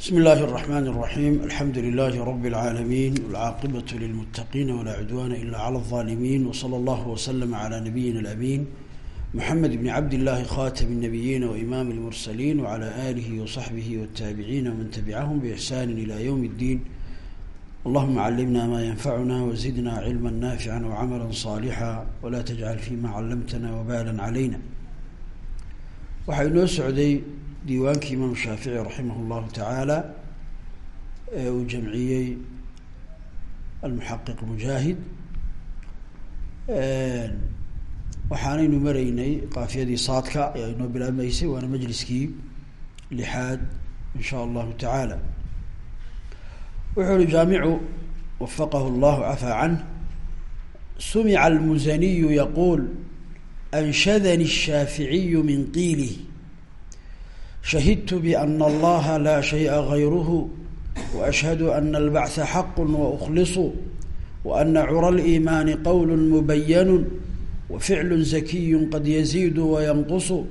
بسم الله الرحمن الرحيم الحمد لله رب العالمين والعاقبة للمتقين ولا عدوان إلا على الظالمين وصلى الله وسلم على نبينا الأمين محمد بن عبد الله خاتم النبيين وإمام المرسلين وعلى آله وصحبه والتابعين ومن تبعهم بإحسان إلى يوم الدين اللهم علمنا ما ينفعنا وزدنا علما نافعا وعملا صالحا ولا تجعل فيما علمتنا وبالا علينا waxaa inoo socday diiwaankii imaam shaafici raximah llahu tacaala ee uu jamciyey almuxaqiq mujaahid waxaanaynu maraynay qaafiyadii saadka ayaa inoo bilaabmaysay waana majliskii lixaad in sha allahu tacaala. Wuxuu uhi jaamicu wafaqahu llahu cafaa canh sumica almusaniyu yaquul anshadani الshaaficiyu min qiilih shahidtu bana allaha laa shaya gayruhu waashhadu ana albacha xaqu wauklisu waana cura aliimaani qowlu mubayanu waficlu zakiyu qad yaziidu wayanqusu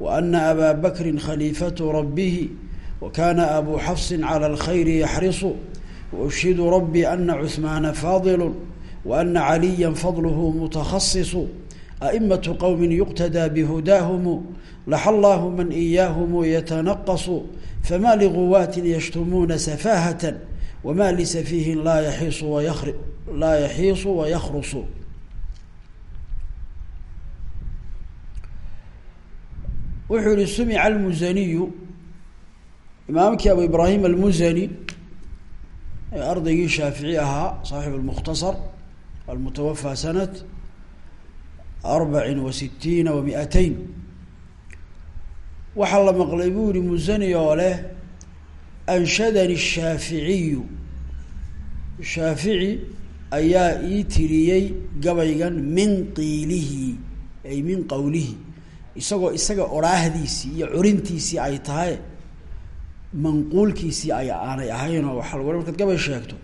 waana abaa bakrin khaliifatu rabihi wakana abu xafsin cala alkhayri yaxrisu washhidu rabbii ana cuhmaana faadilu waana caliya fadluhu mutakhasisu أئمة qوم يqتدى بهdاهم لx الله mن إyاهم يتنqص فmا لغواaت يشتموna سفاهة وmا لسفيه laa يiis laa يحiiص ويkرص wuxuu yihi سمع المزني imaamkii أبو إبراهيم المزني ee ardaygii shaafiعي ahaa صاaحب المkhتصر المتوفى سنة arbacin wa sitiina wa mi-ateyn waxaa la maqlay buu yihi musani oo leh anshadani shaaficiyu shaafici ayaa ii tiriyey gabaygan min qiilihi ay min qawlihi isagoo isaga odhaahdiisii iyo curintiisii ay tahay manquulkiisii ay aanay ahayn oo waxaa lagu markaad gabay sheegto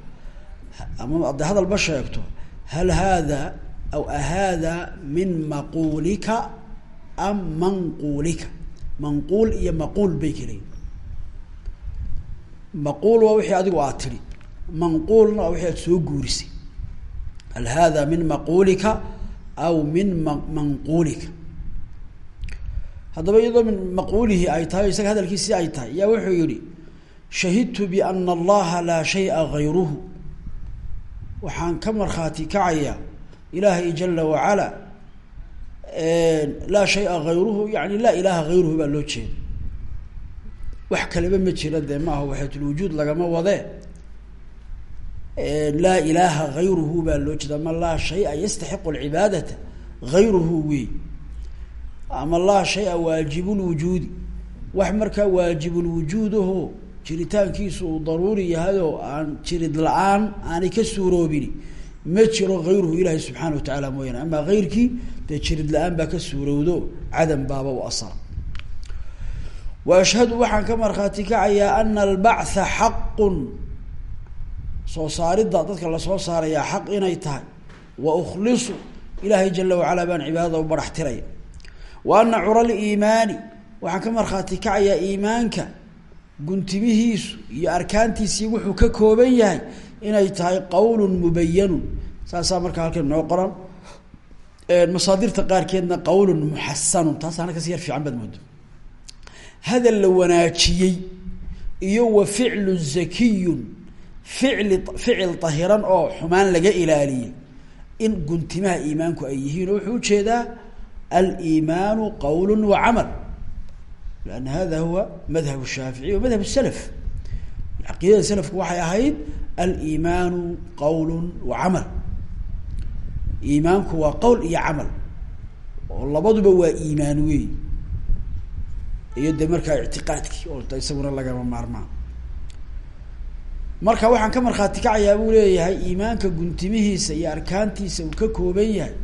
ama adde hadalba sheegto hal haada aw ahaada min maquulika am manquulika manquul iyo maquul bay kelayin maquul waa wixii adigu aad tidhi. manquulna waa wixii aad soo guurisay. hal hada min maquulika aw min ma manquulika haddaba iyadoo min maquulihi ay tahay isaga hadalkiisi ay tahay yaa wuxuu yihi shahidtu biana allaha laa shaya gayruhu waxaan ka markhaati kacayaa ilaahay jala wacala laa shaya hayruhu yani laa ilaha hayruhu baa loo jeeda wax kaleba ma jira dee maaha waxatulwujuud lagama wadee laa ilaha hayruhu baa loo jeeda ama laa shaya yastaxiqu lcibaadata hayruhu wey ama laa shaya waajibulwujuudi wax markaa waajibulwujuudaho jiritaankiisu uu daruuri yahay oo aan jirid la'aan aanay ka suuroobini ma jiro hayruhu ilaahay subxaana wa tacaala mooyaane. Amaa hayrkii dee jirid la'aan baa ka suurowdo cadam baaba u asara wa ashhadu waxaan ka markhaati kacayaa ana albactha xaqun soo saaridda dadka la soo saarayaa xaq inay tahay. Wa ukhlisu ilaahay jala wacala baan cibaadada u barax tiraya wa ana cura liimaani waxaan ka markhaati kacayaa iimaanka guntimihiisu iyo arkaantiisii wuxuu ka kooban yahay inay tahay qawl mubayanun saasaa markaa halkan noo qoran. Masaadirta qaarkeedna qawl muxasanun taasaana kasi yar fiican baad moodo. Hadal la iyo wa ficlu zakiyun. Ficli ficil tahiran oo xumaan laga ilaaliyey. In guntimaha iimaanku ay yihiin. Oo wuxuu u jeedaa aliimaanu qawl wa camal. Lan hada huwa madhab shaafici wa madhab salaf. Caqiidada salafku waxay ahayd aliimaanu qawl wa camal. Iimaanku waa qowl iyo camal oo labaduba waa iimaan wey iyo de markaa ictiqaadkii oo isaguna lagama maarmaan. Marka waxaan ka markhaati kacayaa buu leeyahay iimaanka guntimihiisa iyo arkaantiisa uu ka kooban yahay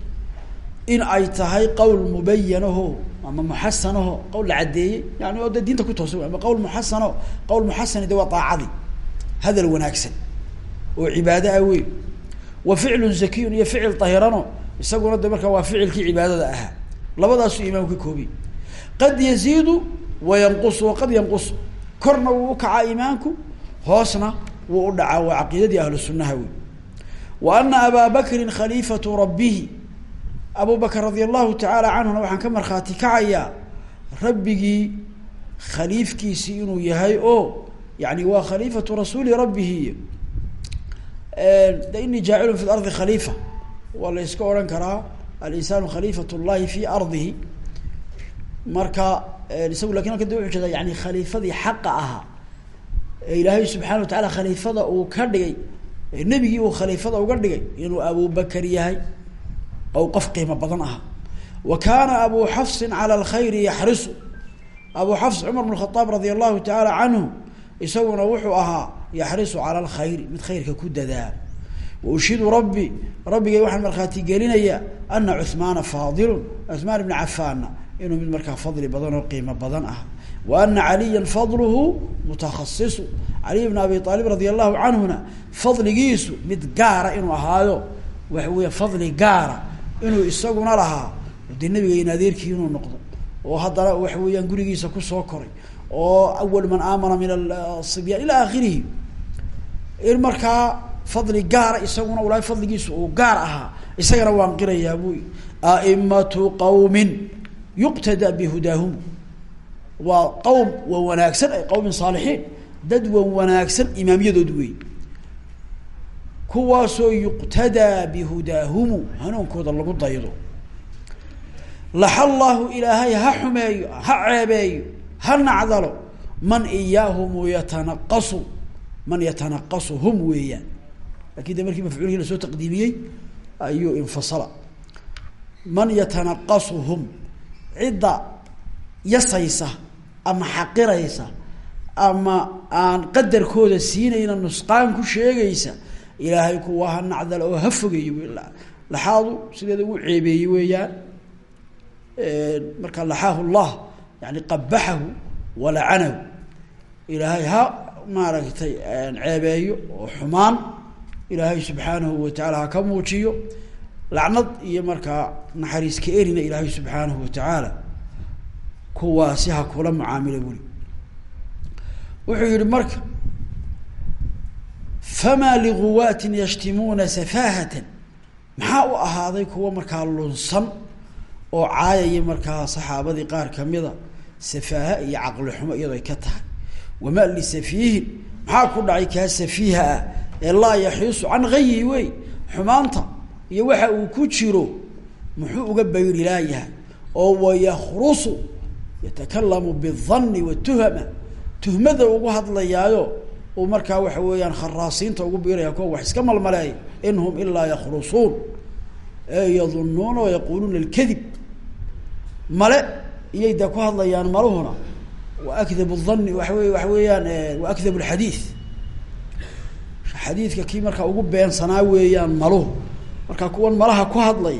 in ay tahay qowl mubayanaho ama muxasanaho qowl la caddeeyey. Yani oo de diinta ku toosan ama qowl muxasano qowl muxasani de waa daacadii hadal wanaagsan oo cibaado ah weyn. Wa ficlun zakiyun iyo ficil tahirano isaguna de markaa waa ficilkii cibaadada ahaa. Labadaasuu imaamku ka koobiy qad yaziidu wa yanqusu waqad yanqusu. Korna wuu ukacaa iimaanku hoosna wuu u dhacaa. Waa caqiidadii ahlu sunaha wey wa ana abaa bakrin khaliifatu rabbihi. Abu bakr radia allahu tacaala canhuna waxaan ka markhaati kacayaa rabbigii khaliifkiisii inuu yahay oo yani waa khaliifatu rasuuli rabbihi de inii jaacilun fi lardi khaliifa. Waa la iska odhan karaa alinsanu khaliifat llahi fi ardihi. Marka isagu laakiin halkan de wuxuu jeedaa yani khaliifadii xaqa ahaa. Ee ilaahay subxana wa taala khaliifada uu ka dhigay nebigii uu khaliifada uga dhigay inuu abubakr yahay ou qof qiimo badan ahaa. Wa kaana abu xafsin cala alkhayri yaxrisu. Abu xafs cumar bn khaaab radia allahu tacaala canhu isaguna wuxuu ahaa yaxrisu cala alkhayri mid khayrka ku dadaala waushidu rabbi rabbigay waxaan markhaati gelinayaa ana cuhmaana faadilun cuhmaan ibna cafaanna inuu mid markaa fadli badan oo qiimo badan ah. Wa ana caliya fadluhu mutakhasisu. Caliy bna abi aalib radia allahu canhuna fadligiisu mid gaara inuu ahaayo waxa weya fadli gaara inuu isaguna lahaa. Dee nabiga inuu noqdo oo haddana waxa weeyaan gurigiisa ku soo koray oo awal man aamana min asibyaan ila akhirihi in markaa fadli gaara isaguna ulaahay fadligiisu uu gaar ahaa isagana waan qirayaa buy aimatu qawmin yuqtada bihudaahum. Waa qowm wa wanaagsan ay qawmin saalixiin. Dad wan wanaagsan imaamyadood wey kuwaasoo yuqtadaa bihudaahumu hanuunkooda lagu daydo. Laxa llaahu ilaahay ha xumeeyo ha ceebeeyo ha nacdalo man iyaahumu yatanaqasu man yatanaqasuhum weeyaan. Lakin de markii mafcuulkii la soo taqdiimiyey ayuu infasala. Man yatanaqasuhum cidda yasaysa ama xaqiraysa ama aan qadarkooda siinayna nusqaan ku sheegaysa ilaahay kuwa ha nacdal oo ha fogeeyo laxaadu sideeda ugu ceebeeyey weeyaan. Marka laxaahu llah yani qabaxahu walacanahu. Ilaahay ha maaragtay ceebeeyo oo xumaan. Ilaahay subxaanahu watacaala ha ka muujiyo. Lacnad iyo markaa naxariis ka erina ilaahay subxaanahu watacaala kuwaasi ha kula mucaamilo buli. Wuxuu yihi marka famaa liguwaatin yashtimuuna safaahatan. Maxaa u ahaaday kuwa markaa lunsan oo caayaya markaa saxaabadii qaar kamida safaaha iyo caqli xumo iyadoo ay ka tahay. Wamaa lisafiihin maxaa ku dhacay kaa safiiha ah ee laa yaxiisu can gayi wey xumaanta iyo waxa uu ku jiro muxuu uga bayri laayahay oo wayakrusu yatakalamu bidanni watuhama tuhmada ugu hadlayaayo uu markaa waxa weeyaan kharaasiinta ugu biiraya kuwa wax iska malmaleeya in hum ilaa yakrusuun ee yadunuuna wayaquuluuna alkadib male iyay dee ku hadlayaan maluhuna wa akdabu dhanni waxa wey waxa weeyaan wa akdabu alxadiid xadiidka kii markaa ugu beensanaa weeyaan maluhu. Marka kuwan malaha ku hadlay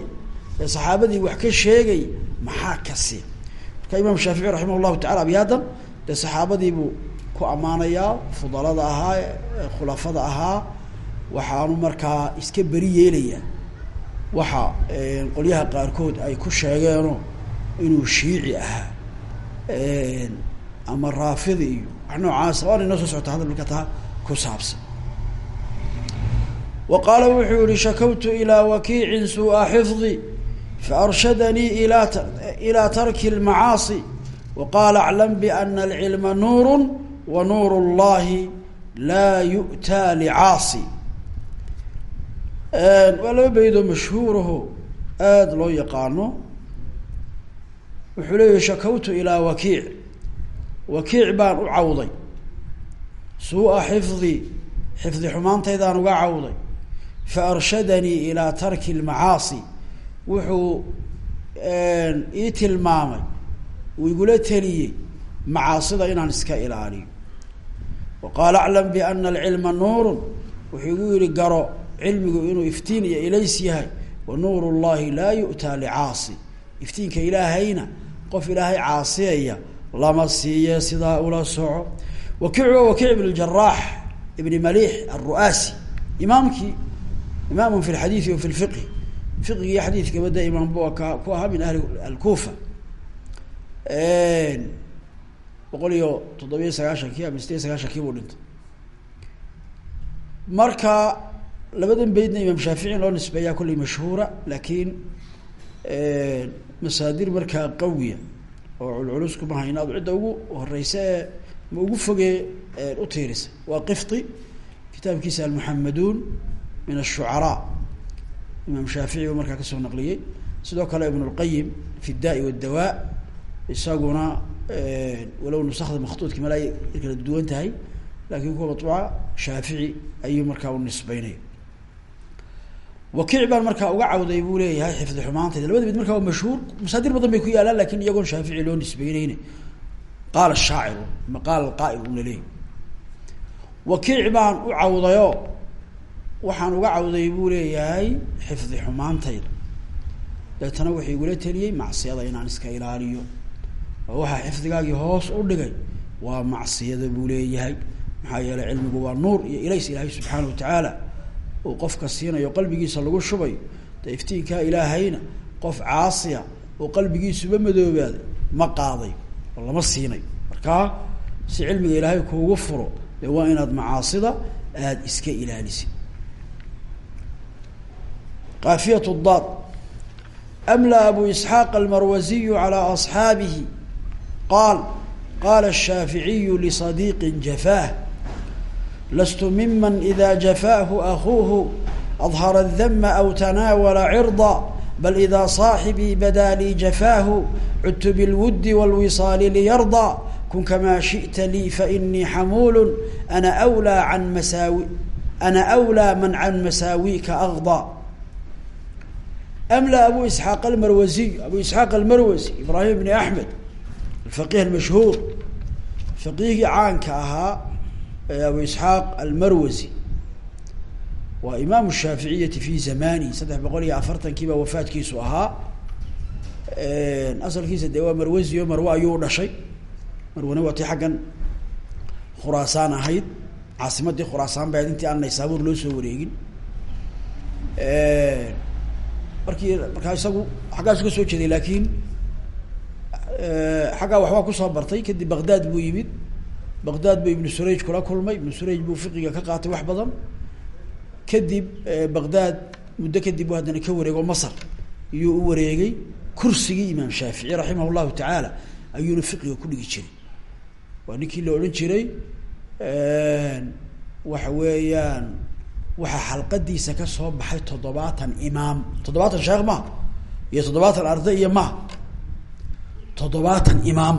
ee saxaabadii wax ka sheegay maxaa kasi marka imaam shaafici raximah llahu tacala abiyaadan dee saxaabadiibuu ku ammaanayaa fudalada ahaa khulafada ahaa waxaanu markaa iska beri yeelayaa. Waxa qolyaha qaarkood ay ku sheegeenoo inuu shiici ahaa ama raafidi iyo wax noocaasa waana inoo soo socota hadal marka taa ku saabsan. Wa qaala wuxuu yihi shakawtu ilaa wakiicin suu-a xifdi faarshadanii ila ilaa tarki اlmacaasi wa qaala aclam biana alcilma nuuru wa nuur اllahi laa yu'taa licaasi waa laba beydoo mashhuuraho aada loo yaqaano wuxuu leeyahi shakawtu ilaa wakiic. Wakiic baan u cawday. Suu-a xifdi xifdi xumaantaydaan uga cawday. Fa arshadanii ilaa tarki lmacaasi wuxuu ii tilmaamay uu igula teliyey macaasida inaan iska ilaaliyo. Wa qaala aclam biana alcilma nuurun. Wuxuu igu yihi garo cilmigu inuu iftiin iyo ilays yahay wa nuur llahi laa yu'taa licaasi. Iftiinka ilaahayna qof ilaahay caasiyaya lama siiye sidaa ula soco. Wakiic waa wakiic ibn jaraax ibni malix alru'aasi. Imaamkii imaamun fi lxadiidi wa fi lfiqhi fiqigii xadiidkaba de imaamba waa ka ku ahaa min ahli alkufa boqol iyo toddobiyo sagaashankii ama sideed sagaashankii buu dhintay. Marka labadan beydna imaam shaafici loo nisbeeyaa kolley mashhuura laakiin masaadir markaa qawiya oo culculus kuma hayno adu cidda ugu horeysa ee ma ugu fogee u tiirisa waa qifti kitaabkiisa almuxamaduun min ashucaraa imaam shaafici buu markaa kasoo naqliyey sidoo kale ibn اlqayim fi اdaai wاdawaa isaguna walow nusakda maktuudki mala ay kala duwan tahay lakin kuwa maطbuuca shaafici ayuu markaa u nisbeynaya wakiic baan markaa uga cawday buu leeyahay xifdi xumaantayda labada mid markaa waa mashhuur. Masaadir badan bay ku yaalaan laakiin iyagoon shaafici loo nisbeyneyne qaala shaaciru ma qaala qaa'il una leeyay wakiic baan u cawdayo waxaan uga cawday buu leeyahay xifdi xumaantayda. Deetana wuxuu igula teliyey macsiyada inaan iska ilaaliyo. Oo waxaa xifdigaagii hoos u dhigay waa macsiyada buu leeyahay. Maxaa yeelay cilmigu waa nuur iyo ilays ilaahay subxaana watacaala uu qofka siinayo qalbigiisa lagu shubayo de ilaahayna qof caasiya oo qalbigiisuba madoobaaday ma qaaday oo lama siinay. Markaa si cilmiga ilaahay kuugu furo de waa inaad macaasida aada iska ilaalisid. Kaafiyat daad. Amla abu isxaaq almarwaziyu calaa asxaabihi. Qaal qaala shaaficiyu lisadiiqin jafaah lastu miman ida jafaahu akuuhu adhara adama aw tanaawala cirda bal idaa saaxibii badaa lii jafaahu cudtu bilwuddi wاlwisaali liyardaa kun kamaa shiئta lii fainii xamuulu ana wlaa an masaawi ana awlaa man can masaawika agda amla abu isxaaq almarwasiy abu isxaaq almarwasi ibraahim bni axmed alfaqih almashhuur faqiihgii caanka ahaa abu isxaaq almarwasi waa imaamu shaaficiyati fi zamani saddex boqol iyo afartankii baa wafaadkiisu ahaa. Asalkiisa dee waa marwasi o marwe ayuu dhashay. Marwane waa tii xaggan khuraasaan ahayd. Caasimadii khuraasaan ba intii aan naysaabuur loo soo wareegin. Markii markaa isagu xaggaasu ka soo jeeday laakiin xaggaa waxbaa ku soo bartay kadib baghdad buu yimid baghdad buu ibnu suraj kula kulmay. Ibnu suraj buu fiqiga ka qaatay wax badan. Kadib baghdad muddo kadib bu haddana ka wareego masr iyuu u wareegay kursigii imaam shaafici raximah llahu tacaala ayuuna fiqiga ku dhigi jiray. Waa ninkii la odhan jiray waxa weeyaan waxaa xalqadiisa ka soo baxay toddobaatan imaam. Toddobaatan sheekh ma? Iyo toddobaatan arday iyo ma? Toddobaatan imaam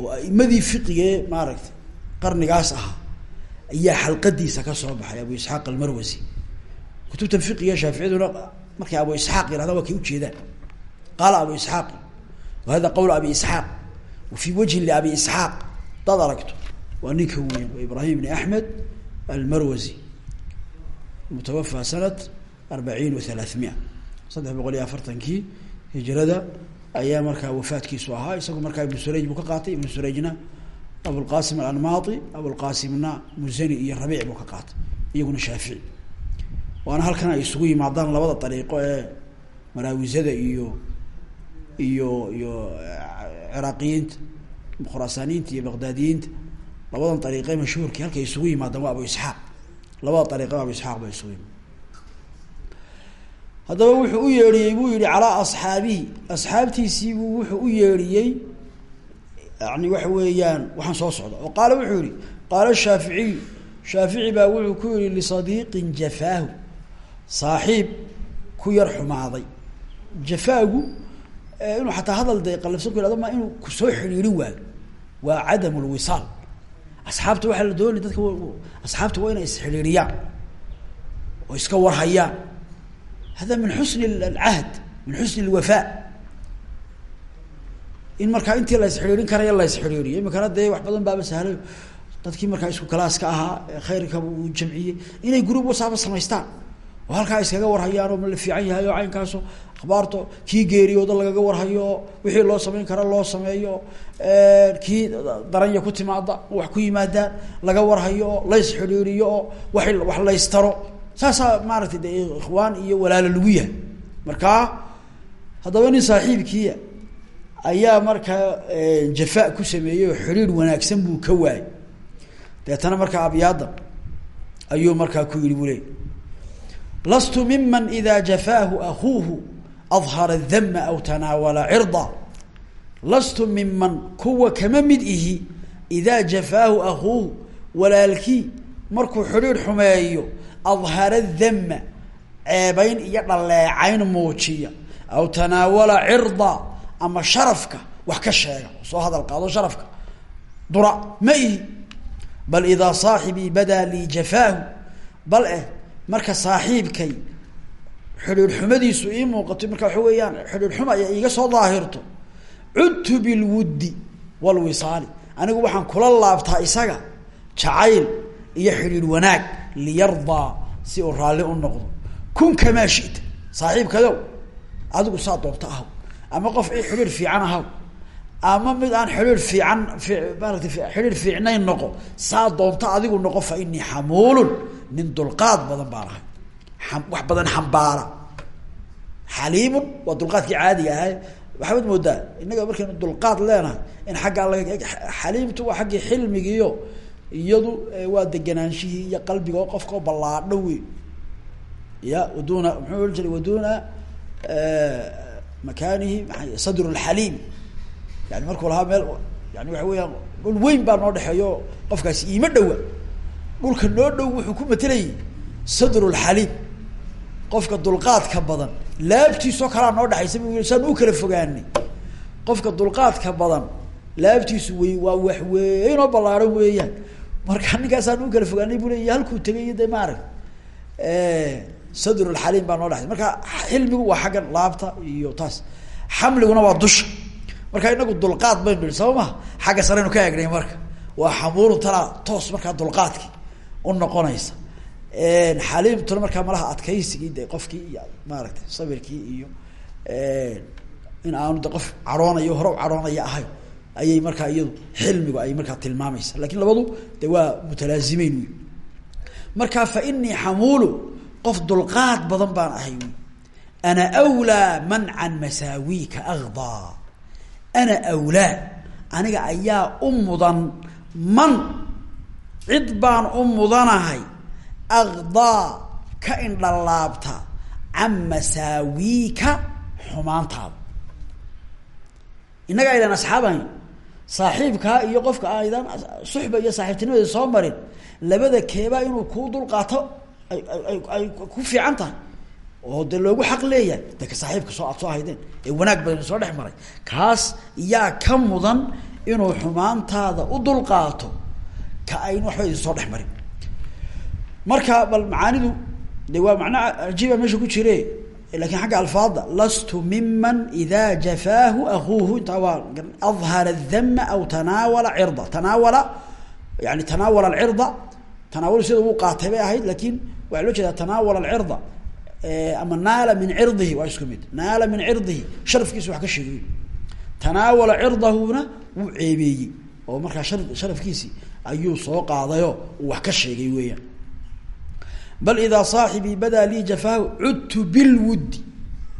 oo aimadii fiqigee maaragtay qarnigaas ahaa ayaa xalqadiisa ka soo baxay abu isxaaq almarwasi kutubtan fiqiga shaaficiyaduna markay abu isxaaq yihahda waa kay ujeedaan qaala abu isxaaq wa hada qawl abi isxaaq? Wa fii wajhin liabi isxaaq? Hadaad aragto waa ninka weyan waa ibrahim bni axmed almarwasi mutawafa sanat arbaciin wa halaaثmia saddex boqol ayaa markaa wafaadkiisu ahaa isagu markaa ibnu suraj buu ka qaatay ibnu surajna abulqasim alanmaati abulqasimna musani iyo rabiic buu ka qaatay iyaguna shaafici. Waana halkan ay isugu yimaadaan labada dariiqo ee maraawisada iyo iyo iyo ciraaqiyiinta khuraasaaniyiinta iyo baqdaadiyiinta labadan dariiqe mashhuurkii halkay isugu yimaadaan waa abu isxaaq. Labada dariiqe abu isxaaq ba isugu yimaad haddaba wuxuu u yeedhiyey buu yihi calaa asxaabihi. Asxaabtiisiibuu wuxuu u yeedhiyey yani waxa weeyaan waxaan soo socda. Oo qaala wuxuu yihi qaala shaaficiyu shaafici baa wuxuu ku yihi lisadiiqin jafaahu. Saaxiib ku yar xumaaday. Jafaagu inuu xataa hadal de qalafsan ku yhahdo ma inuu ku soo xidhiirin waayo waa cadam lwisaal asxaabta waxaa la doonay dadka asxaabta waa inay isxidhiiriyaan oo iska warhayaan hada min xusni alcahd min xusni lwafaa in markaa intii la isxidhiirin karaya la isxidhiiriyo imikana dee wax badan baaba sahlay dadkii markaa isku kalaaska ahaa khayrka uu jamciyey inay group wasaaba samaystaan oo halkaa iskaga warhayaan oo ma la fiican yahay oo caynkaaso akhbaarto kii geeriyooda lagaga warhayo oo wixii loo samayn kara loo sameeyo kii daranya ku timaada wax ku yimaadaan laga warhayo oo la isxidhiiriyo oo wa wax laystaro saasaa maaratay de ikhwaan iyo walaalo lagu yahay. Markaa haddaba nin saaxiibkiia ayaa markaa jafa ku sameeyey oo xidhiir wanaagsan buu ka waayay deetana markaa abyaada ayuu markaa ku yihi buu leey lastu miman ida jafaahu akuuhu adhara dama aw tanaawala cirda. Lastu miman kuwa kama mid ihi idaa jafaahu akuuhu walaalkii markuu xidhiir xumeeyo adhara dama ceebayn iyo dhaleecayn muujiya aw tanaawala cirda ama sharafka wax ka sheega soo hadal qaado sharafka dura ma ihi bal idaa saaxibii badaa lii jafaahu bal eh marka saaxiibkay xidhiir xumadiisu ii muuqato marka waxa weeyaan xidhiir xuma ay iiga soo daahirto cudtu bilwuddi walwisaali anigu waxaan kula laabtaa isaga jacayl iyo xidhiir wanaag liyardaa si uu raalli u noqdo. Kun kamaa shita. Saaxiibkayow adigu saa doonta ahaw ama qof xidhiir fiican ahaw ama mid aan xidhiir fiican maarata xidhiir fiicnayn noqo saa doonta adigu noqo fa inii xamuulun. Nin dulqaad badan baan ahay. Wax badan xambaara xaliimun waa dulqaadkii caadiga ahay. Waxaad moodaa innaga markaynu dulqaad leenahay in xaggaa laga xaliimtu waa xaggii iyadu waa deganaanshihii iyo qalbiga oo qofka oo ballaadho wey ya waduna muxuu ohan waduna makaanihi maa sadr lxaliim yani markuu lahaa meel yani waxa weeyaan dhul weyn baa noo dhexeeyo qofkaasi iima dhowa. Dhulka noo dhow wuxuu ku matelayay sadr lxaliim qofka dulqaadka badan laabtiisoo kalaa noo dhexaysa bu saan u kala fogaanay. Qofka dulqaadka badan laabtiisu wey waa wax weyn oo ballaaran weeyaan marka ninkaasaan u kala fogaanay bu leya halkuu tegay iyo de maarag sadr lxaliim baa noo dhexay marka xilmigu waa xaggan laabta iyo taas. Xamliguna waa dusha. Marka inagu dulqaad baynu nihi saba maha xagga sareynu ka egnay marka. Waa xamuulun tanaa toos markaa dulqaadki u noqonaysa. Xaliimtuna markaa malaha adkaysigii de qofkii iyo maaragtay sabirkii iyo in aanu de qof cadhoonayo hore u cadhoonaya ahay ayay markaa iyadu xilmigu ay markaa tilmaamaysa. Lakin labadu de waa mutalaazimeyn wy marka fa inii xamuulu qof dulqaad badan baan ahay ana wlaa man can masaawiika agdaa ana awlaa aniga ayaa u mudan man. Cid baan u mudanahay agdaa ka indhalaabta can masaawiika xumaantaada. Innaga aydan asxaabahayn saaxiibkaa iyo qofka aydan suxba iyo saaxiibtinimada soo marin labada keebaa inuu kuu dulqaato ay ay ku fiican tahay. Oo de loogu xaq leeyahay de ka saaxiibka soo aad soo haydeen ee wanaag badan soo dhex maray. Kaas yaa ka mudan inuu xumaantaada u dulqaato ka ayn waxba idin soo dhex marin. Marka bal macaanidu de waa macno cajiiba meesha ku jire laakiin xagga alfaada lastu miman ida jafaahu akuuhu intaa waa adhara dama aw tanaawala cirda. Tanaawala yani tanaawala alcirda tanaawal sida uu qaatay bay ahayd laakiin waxaa loo jeedaa tanaawala alcirda ama naala min cirdihi waa isku mid. Naala min cirdihi sharafkiisa wax ka sheegay. Tanaawala cirdahuna wuu ceebeeyey oo markaa weeyaan bal idaa saaxibii badaa lii jafaahu cudtu bilwuddi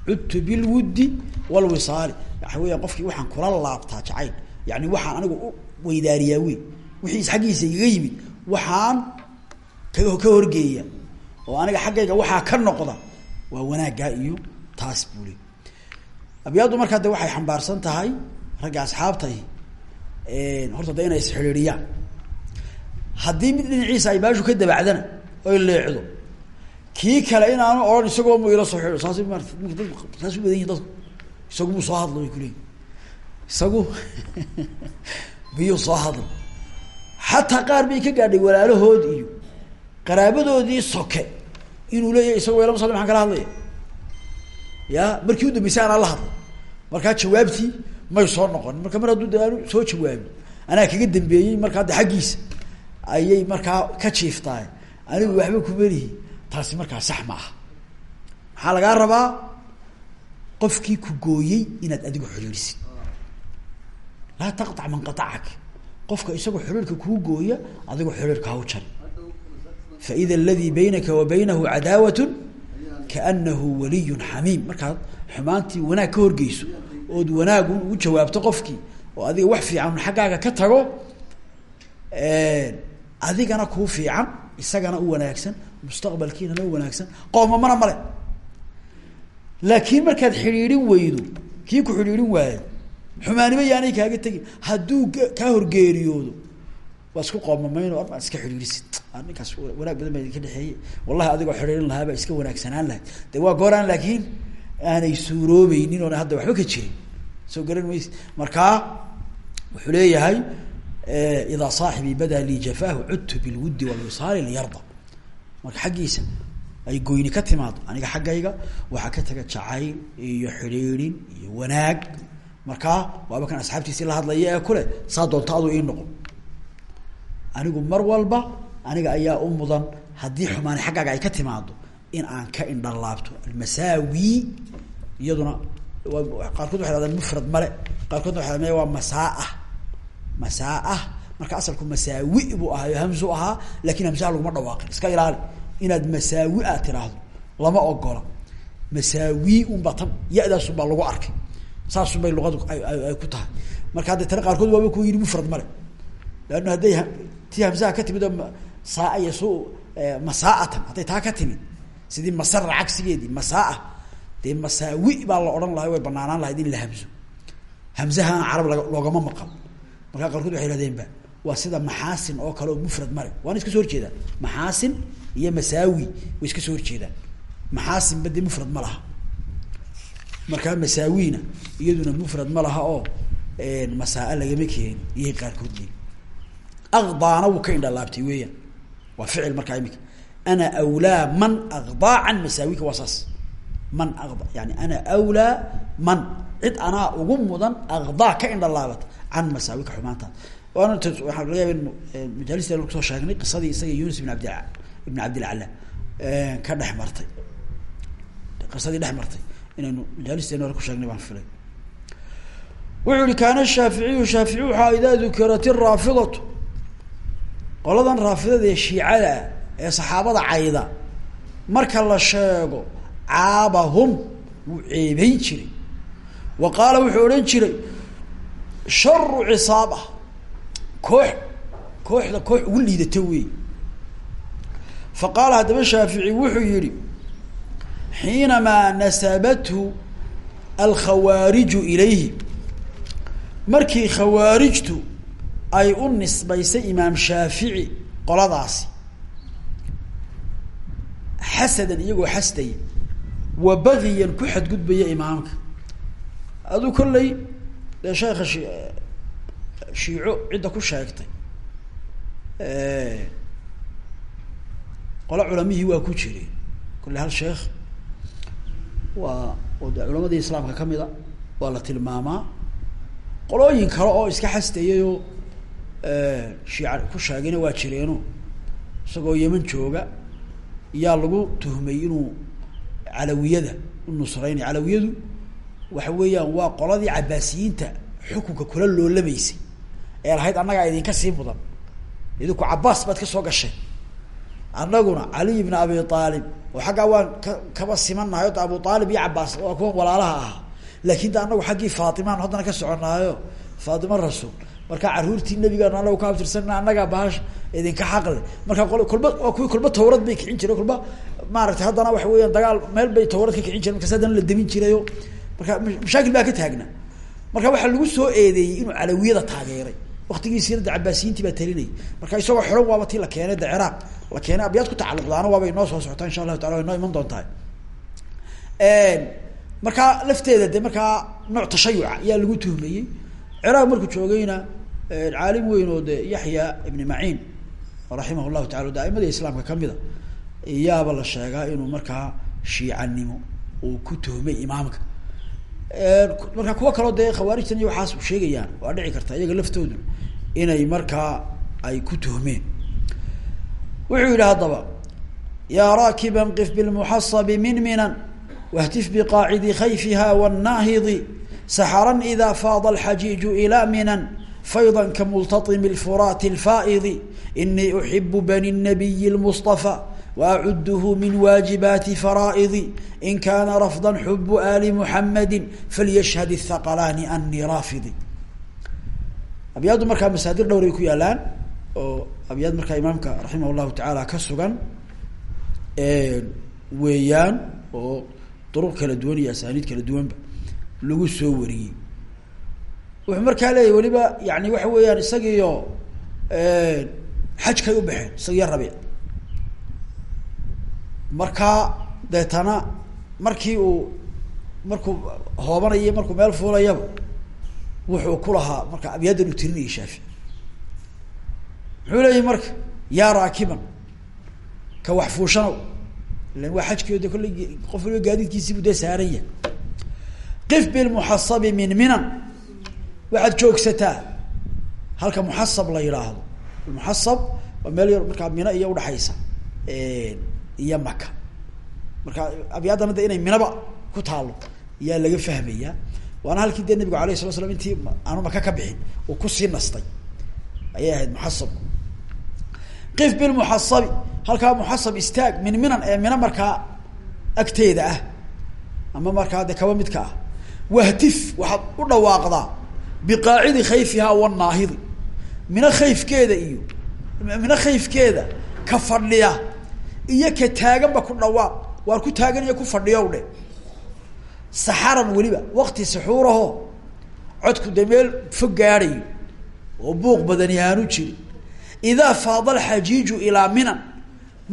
cudtu bilwuddi walwisaali waxa weeyaan qofkii waxaan kula laabtaa jacayl. Yani waxaan anigu u weydaariyaa wey wixiis xaggiisa igaga yimid waxaan ka ka horgeeya oo aniga xaggayga waxaa ka noqda waa wanaaggaa iyo waxay xambaarsan tahay ragga asxaabtay horta de inay isxidhiiriyaan haddii mid dhinaciisa ay baashu ka dabacdana oy leecdo. Kii kale inaanu odhan isagoo mu ila soo xido saas dad saas badan yihiin isagu muu soo hadlo kuleeyihin isagu miyuu soo hadlo xataa qaar bay ka gaadhay walaalahood iyo qaraabadoodii soke. Inuu leeyahay isagoo ilama sal maan kala hadlaya. Ya markii u dambeysay anaa la hadlay. Markaa jawaabtii may soo noqonin marka mar hadduu de aanu soo jawaabin anaa kaga dambeeyey markaa de xaggiisa ayay markaa ka jiiftaay anigu waxba kumelihi taasi markaa sax ma aha. Maxaa lagaa rabaa? Qofkii ku gooyey inaad adigu xiriirisid laa taqطac man qaطacak qofka isagoo xiriirka kuu gooya adigu xiriirka ha u jari faida aladii baynaka wa baynahu cadaawat kaanahu waliy xamiim. Markaad xumaantii wanaag ka horgeyso ood wanaagun ugu jawaabto qofkii oo adiga wax fiican xaggaaga ka tago adigana kuu fiican isagana u wanaagsan mustaqbalkiinana u wanaagsan qoomamana male. Laakiin markaad xidhiidhin weydo kii ku xidhiidhin waayo xumaaniba yaanay kaaga tegin hadduu kaa horgeeriyoodo waa isku qoomamayn o iska xidhiidhisid. Ninkaas wanaag badan baa idinka dhexeeye wallahi adigoo xidhiidhin lahaabaa iska wanaagsanaan lahayd. De waa gooraan laakiin aanay suuroobeynin oona hadda waxba ka jirin. Soo garan mayse markaa wuxuu leeyahay idaa saaxibii badaa lii jafaahu cudtu bilwuddi walwisaali liyarda marka xaggiisa ay goyni ka timaado aniga xaggayga waxaa ka taga jacayl iyo xidhiidhin iyo wanaag markaa waaba kan asxaabtiisii la hadlaya ee kule saa doonta aduu ii noqon anigu mar walba aniga ayaa u mudan haddii xumaani xaggaaga ay ka timaado in aan ka indhalaabto almasaawi iyaduna qaarkood waxay hahdaan mufrad masaa marka asalku masaawi buu ahaayo hamzu ahaa laakiin hamsaha laguma dhawaaqin. Iska ilaali. Inaad masaawi a tiraahdo lama ogola masaawi unbaa tan ya-daasun baa lagu arkay. Saasun bay luqadu ay ku tahay. Marka hadda tana qaarkood waaba ku yidhi mufrad male. Leanna hadday tii hamsaha ka timid oo saa iyo su masaatan hadday taa ka timid sidii masara cagsigeedii masaa dee masaawi baa la odhan lahay way banaanaan lahayd in la hamso hamsaha aan carab maqal markaa qaarkood waxay hahdeen ba waa sida maxaasin oo kale oo mufrad male waana iska soo horjeedaan maxaasin iyo masaawi way iska soo horjeedaan. Maxaasin ba dee mufrad ma laha. Markaa iyaduna mufrad ma oo masaa lagama keeni iyay qaarkood aqdaana wuu ka indhalaabtay weeyaan. Waa ficil markaa imika. Ana awlaa man aqdaa can masaawika waa man aqda yani ana awlaa man. Cid anaa ugu mudan aqdaa ka indhalaabata can masaawika xumaantaada waana waxaa laga yaaba in majaalisteena ku soo sheegnay qisadii isaga yunis ibn abdi ibn cabdilcala ka dhex martay. Qisadii dhex martay inaynu majaalisteena hore ku sheegnay baan filay. Wuxuu ihi kaana shaaficiyu shaafici waxaa idaa dukirat iraafidatu qoladan raafidada ee ee saxaabada cayda marka la sheego caabahum wuu ceebeyn jiray. Wa qaala wuxuu odhan jiray sharu cisaaba koox kooxda koox ugu liidata wey fa qaala haddaba shaafici wuxuu yihi xiinamaa nasabathu alkhawaariju ilayhi markii khawaarijtu ay u nisbaysay imaam shaafici qoladaasi xasadan iyagoo xasdaya wa bagiyan ku xadgudbaya imaamka aduu kolley dee sheekha shi shiico cidda ku sheegtay. Qolo culamihii waa ku jireen kolley hal sheekh waa oo de culamadii islaamka kamida waa la tilmaamaa. Qolooyin kale oo iska xastayayoo shiica ku sheegayna waa jireeno isagoo yeman jooga yaa lagu tuhmay inuu calawiyada u nusreynayo calawiyadu waxa weeyaan waa qoladii cabaasiyiinta xukunka kula loolamaysay ee lahayd annagaa idinka sii mudan. Idinku cabaas baad ka soo gasheen annaguna caliy ibn abi aalib oo xaggaa waan ka kaba simannahay o abu aalib iyo cabaas waa kuwa walaalaha ahaa. Laakin de anagu xaggii faatimaan haddana ka soconaayo faatima rasuul marka caruurtii nabigaan anagu ka abtirsana annagaa bahash idinka xaqle marka qol kolba waa kuwii kolba tawrad bay kicin jireen kolba maaragtay haddana waxa weeyaan dagaal meel bay tawrad ka kicin jireen markaas la demin jirayo marka mashaakil baa ka taagna. Marka waxaa lagu soo eedeeyey inuu calawiyada taageeray. Waktigiisiina de cabaasiyiintii baa talinayay marka isagoo xiran waaba tii la keenay de la keenay abyaad ku tacalluqdaana waaba inoo soo socotaa insha allahu tacala way noo iman doontaa markaa lafteeda de markaa nooc tashayuca ayaa lagu tuhmayey. Ciraaq markuu joogayna caalim weyn oo de yaxya ibni maciin raximah llahu tacala islaamka kamida iyaaba la sheegaa inuu markaa shiicanimo uu ku tuhmay imaamka marka kuwa kaleo dee khawaarijtan iyo waxaas u sheegayaan waa dhici karta iyaga laftoodu inay markaa ay ku tuhmeen. Wuxuu yidhi haddaba yaa raakiban qif bilmuxasabi min minan wahtif biqaacidi khayfiha wanaahidi saxaran ida faada alxajiiju ilaa minan faydan kamultaimi furaati lfaa'idi inii uxibu bani nabiyi lmustafa وأعده من waaجiبaaت فرائض in kana رفضا حب آل محمد فlyشhهد الثقلان أني rاfض أبyaadu markaa masaadir dhowray ku yaalaan oo abyaad markaa imaamka raximah الlahu taعaalى ka sugan weeyaan oo duruq kala duwan iyo asaaniid kala duwanba lagu soo wariyey wuxuu markaa leeyahy weliba yani waxa weeyaan isagiiyo xajkay u baxeen isagiyo rabic markaa deetana markii uu markuu hoobanayo markuu meel fuulayaba wuxuu ku lahaa marka abyaaddan uu tirinayay shaafici muxuu leeyahy marka yaa raakiban ka wax fuushanow. Ilan waa xajkii de kolley qof waliba gaadiidkiisiibuu dee saaran yahay. Qif bilmuxasabi min minan. Waxaad joogsataa halka muxasab la yidhaahdo muxasab waa meel yar markaa mino iyo udhaxaysa iyo maka marka abyaadana de inay minaba ku taalo yaa laga fahmaya. Waana halkii dee nabigu alayh sala slam intii aanu maka ka bixin uu ku sii nastay. Ayay ahayd muxasabku qif bilmuxasabi halkaa muxasab istaag min minan ee mina markaa agteeda ah ama markaa de kaba midka ah. Wahtif waxaad u dhawaaqdaa biqaacidi khayfihaa wanaahidi mina khayfkeeda iyo mina khayfkeeda ka fadhiya iyo ka taaganba ku dhawaaq waar ku taagan iyo ku fadhiyow dhe. Saxaran weliba wakti saxuuraho codku de meel oo buuq badani aanu jirin. Idaa faada alxajiiju ilaa minan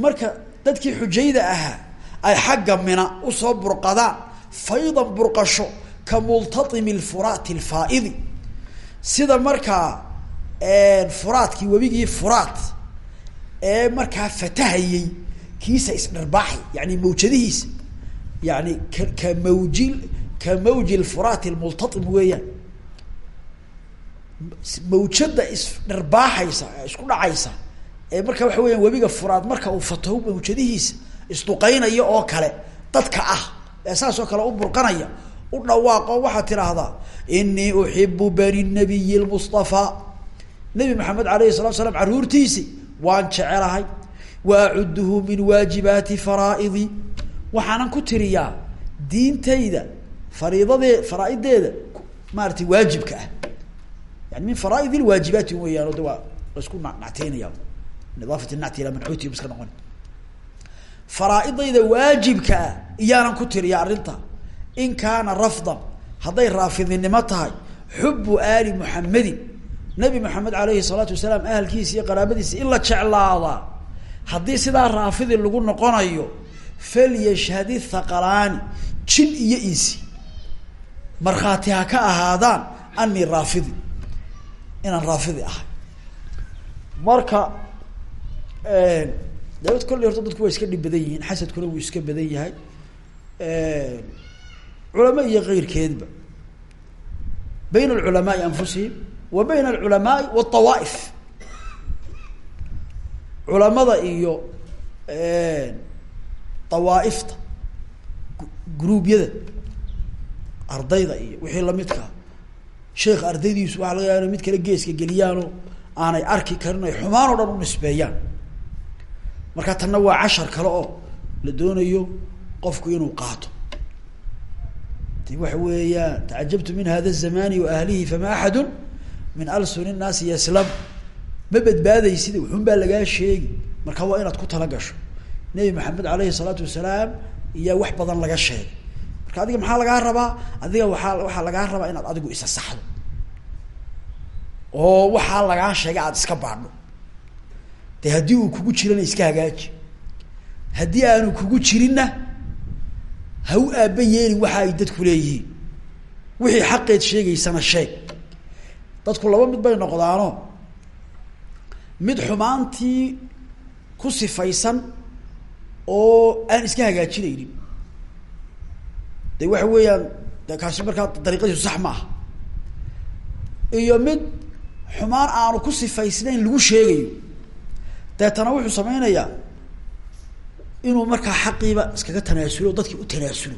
marka dadkii xujayda ahaa ay xagga mina u soo burqadaan faydan burqasho ka multaimi lfuraati alfaaidi. Sida markaa furaadkii webigii furaat ee markaa fatahayey kiisa isdharbaaxay yani mawjadihiisa yani ka ka mawji ka mawji lfuraati lmultaim weeyaan. Mawjada isdharbaaxaysa isku dhacaysa ee marka waxa weeyaan webiga furaad marka uu fataho mawjadihiisa isduqeynaya oo kale dadka ah ee saas oo kale u burqanaya u dhawaaqo waxaad tidhaahdaa inii uxibu bani nabiyi lmustafaa nabi maxamed alayhi salatu slam caruurtiisi waan jecelahay wa acuduhu min waajibaati faraaidi waxaanan ku tiriyaa diintayda fariidadee faraa'ideeda maaratay waajibka ah yani min faraaid lwaajibaati weeyaan o de waa la isku nacteynaya idaafat nacti ilaa mancuuti iska noqon faraaidayda waajibka ah iyaanan ku tiriya arrinta in kaana rafdan hadday raafidinimo tahay xubu aali muxamedin nabi maxamed alayhi salaatu wasalaam ahalkiisa iyo qaraabadiisa in la jeclaadaa haddii sidaa raafidi lagu noqonayo falyashhadi thaqalaani jin iyo insi markhaati ha ka ahaadaan anii raafidi. Inaan raafidi ahay. Marka dabad kolley horta dadku waa iska dhib badan yihiin xasadkuna wuu iska badan yahay. Culama iyo keyrkeedba bayn alculamaai anfusihim wa bayn alculamaai wاطawaaif culamada iyo dawaaifta groupyada ardayda iyo wixii lamidkaa sheekh ardaydiisu waxa laga yaaba mid kale geeska geliyaanoo aanay arki karin ay xumaan oo dhan u nisbeeyaan. Marka tanna waa cashar kale oo la doonayo qofku inuu qaato. De waxa weeyaan tacajabtu min hada zamani wa ahlihi fama axadu min alsun innaasi yaslam ma badbaadaysida wuxun baa lagaa sheegi marka waa inaad ku tala gasho nebi maxamed alayhi الsalaatu wasalaam iyaa wax badan laga sheegay. Marka adiga maxaa lagaa rabaa? Adiga waaa waxaa lagaa rabaa inaad adigu isa saxdo. Oo waxaa lagaa sheegay aada iska baadho. De haddii uu kugu jirana iska hagaaji. Haddii aanu kugu jirinna ha u aaba yeelin waxa ay dadku leeyihiin. Wixii xaqeed sheegaysana sheeg. Dadku laba mid bay noqdaano mid xumaantii ku sifaysan oo aan iska hagaajinaynin. De waxa weeyaan de kaasi markaa dariiqadiisu sax ma aha iyo mid xumaan aanu ku sifaysnayn lagu sheegayo. Deetana wuxuu sameynayaa inuu markaa xaqiiba iskaga tanaasulo dadkii u tanaasulo.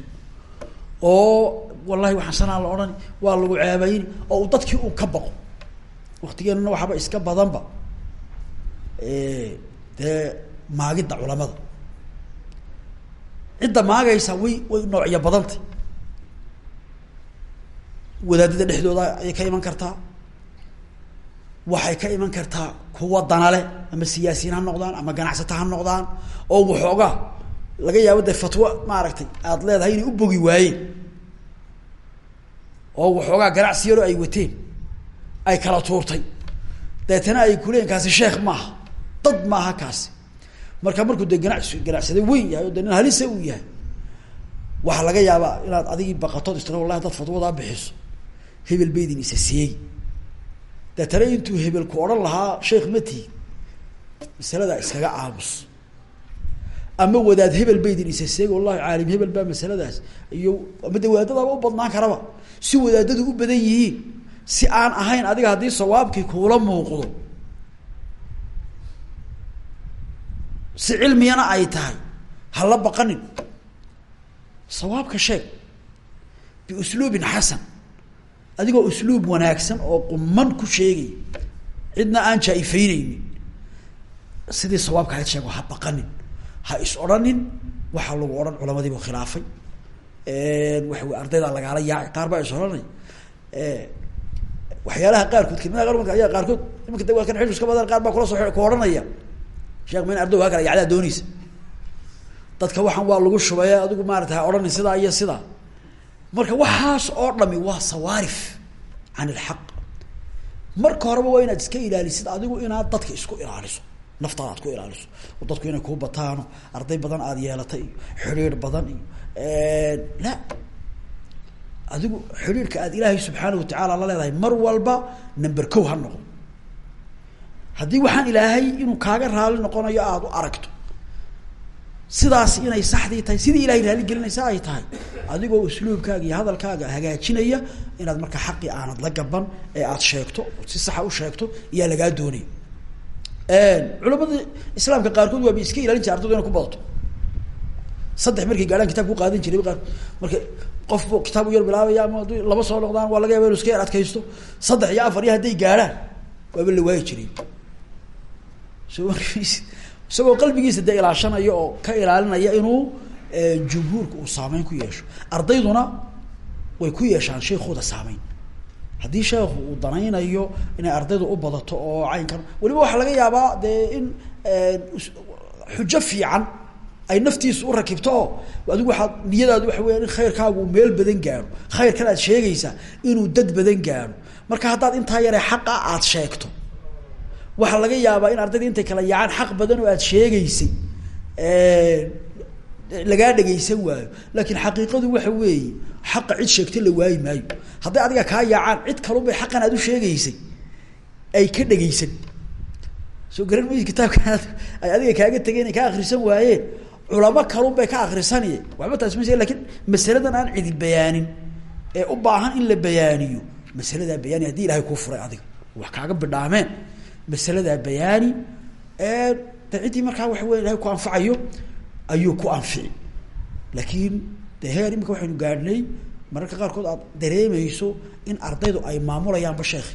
Oo wallahi waxaan sanaa la odhani waa lagu ceebayni oo uu dadkii uu ka baqo. Waktigeenuna waxaaba iska badanba dee maagidda culamada cidda maagaysa way way noocyo badantay. Wadaadada dhexdooda ayay ka iman kartaa. Waxay ka iman kartaa kuwa danale ama siyaasiyiin ha noqdaan ama ganacsata ha noqdaan oo waxoogaa laga yaabo dee fatwo maaragtay aada leedahay inay u bogi waayeen. Oo waxoogaa ganacsi yaroo ay wateen ay kala tuurtay. Deetana ay kuleeyiin kaasi sheekh maaha dad maaha kaasi. Marka markuu dee ganacsi ganacsade weyn yahay o de nin halisa uu yahay waxaa laga yaabaa inaad adigii baqatood istira wallahi dad fatwadaa bixiso. Hebel baydin isa seegi. Deetana intuu hebel ku odhan lahaa sheekh ma tihi masaladaa iskaga aamus ama wadaad hebel baydin isa wallahi caalim hebel baa masaladaas. Iyo ama de wadaadadaaba u badnaan karaba. Si wadaadadu u badan yihiin si aan ahayn adiga haddii sawaabkii kuula muuqdo si cilmiyana ay tahay hala baqanin. Sawaabka sheeg biusluubin xasan adigoo usluub wanaagsan oo quman ku sheegay cidna aan jaa-ifeyneynin sidii sawaabka hayd sheego ha baqanin ha is odhanin waxaa lagu odhan culamadiibu khilaafay. Waxa wey ardaydaa lagaala yaaci qaar baa is odhanay. Waxyaalaha qaarkood kelmadaha qaarkood ayaa qaarkood imanka de waa kan xilus ka badan qaar baa kula soo ku odhanaya sheekh ma in ardow ha kala yacdaa dooneysa dadka waxaan waa lagu shubay adigu maarata ha odhanin sidaa iyo sidaa. Marka waxaas oo dhami waa sawaarif can ilxaq marka horeba waa inaad iska ilaalisid adigu inaad dadka isku ilaaliso naftaada aad ku ilaaliso. Oo dadku inay kuu bataano arday badan aada yeelatay iyo xidhiir badan iyo la adigu xidhiirka aad ilaahay subxaana watacaala la leedahay mar walba number kow ha noqdo haddii waxaan ilaahay inuu kaaga raali noqonayo aada u aragto sidaas inay saxdii tahay sidii ilahay raali gelinaysa ay tahay adigoo usluubkaaga iyo hadalkaaga hagaajinaya inaad marka xaqii aanad la gaban ee aada sheegto si saxa u sheegto iyaa lagaa doonaya culamada islaamka qaarkood waaba iska ilaalin jira inay ku badato saddex markay gaadhaan kitab ku qaadan jiray qaar marka qof kitaab yar bilaabaya ama laba soo noqdaan waa laga yaba iska yar adkaysto. Saddex iyo afar iyo hadday gaadhaan waaba la waayi jiray so isagoo qalbigiisa dee ilaashanaya oo ka ilaalinaya inuu jumhuurka uu saameyn ku yeesho. Ardayduna way ku yeeshaan sheikooda saameyn. Haddii sheekhu uu danaynayo inay ardaydu u badato oo caynkan weliba waxaa laga yaabaa dee in xujo fiican ay naftiisu u rakibto oo adigu waxaad niyadaadu waxa weya in khayrkaagu meel badan gaaro. Khayrkan aad sheegaysaa inuu dad badan gaaro. Marka haddaad intaa yaree xaqa aada sheegto waxaa laga yaabaa in ardayda intay kala yaacaan xaq badan oo aad sheegaysay lagaa dhegaysan waayo. Laakiin xaqiiqadu waxa weeye xaqa cid sheegta la waayi maayo. Hadday adiga kaa yaacaan cid kalunbay xaqan aad u sheegaysay ay ka dhegaysan soo garan maysi kitaabkan ay adiga kaaga tegeen ay ka akrisan waayeen. Culamo kalun bay ka akrisaniye waxba taas ma laakiin masaladan aan cidi bayaanin ee u baahan in la bayaaniyo. Masaladaa bayaani haddii ilahay kuu furay adiga wax kaaga bidhaameen masaladaa bayaani de ciddii markaa waxa wey ilahay ku anfacayo ayuu ku anfici. Laakiin de heer imika waxaynu gaadhnay mararka qaarkood aad dareemeyso in ardaydu ay maamulayaanba sheekhi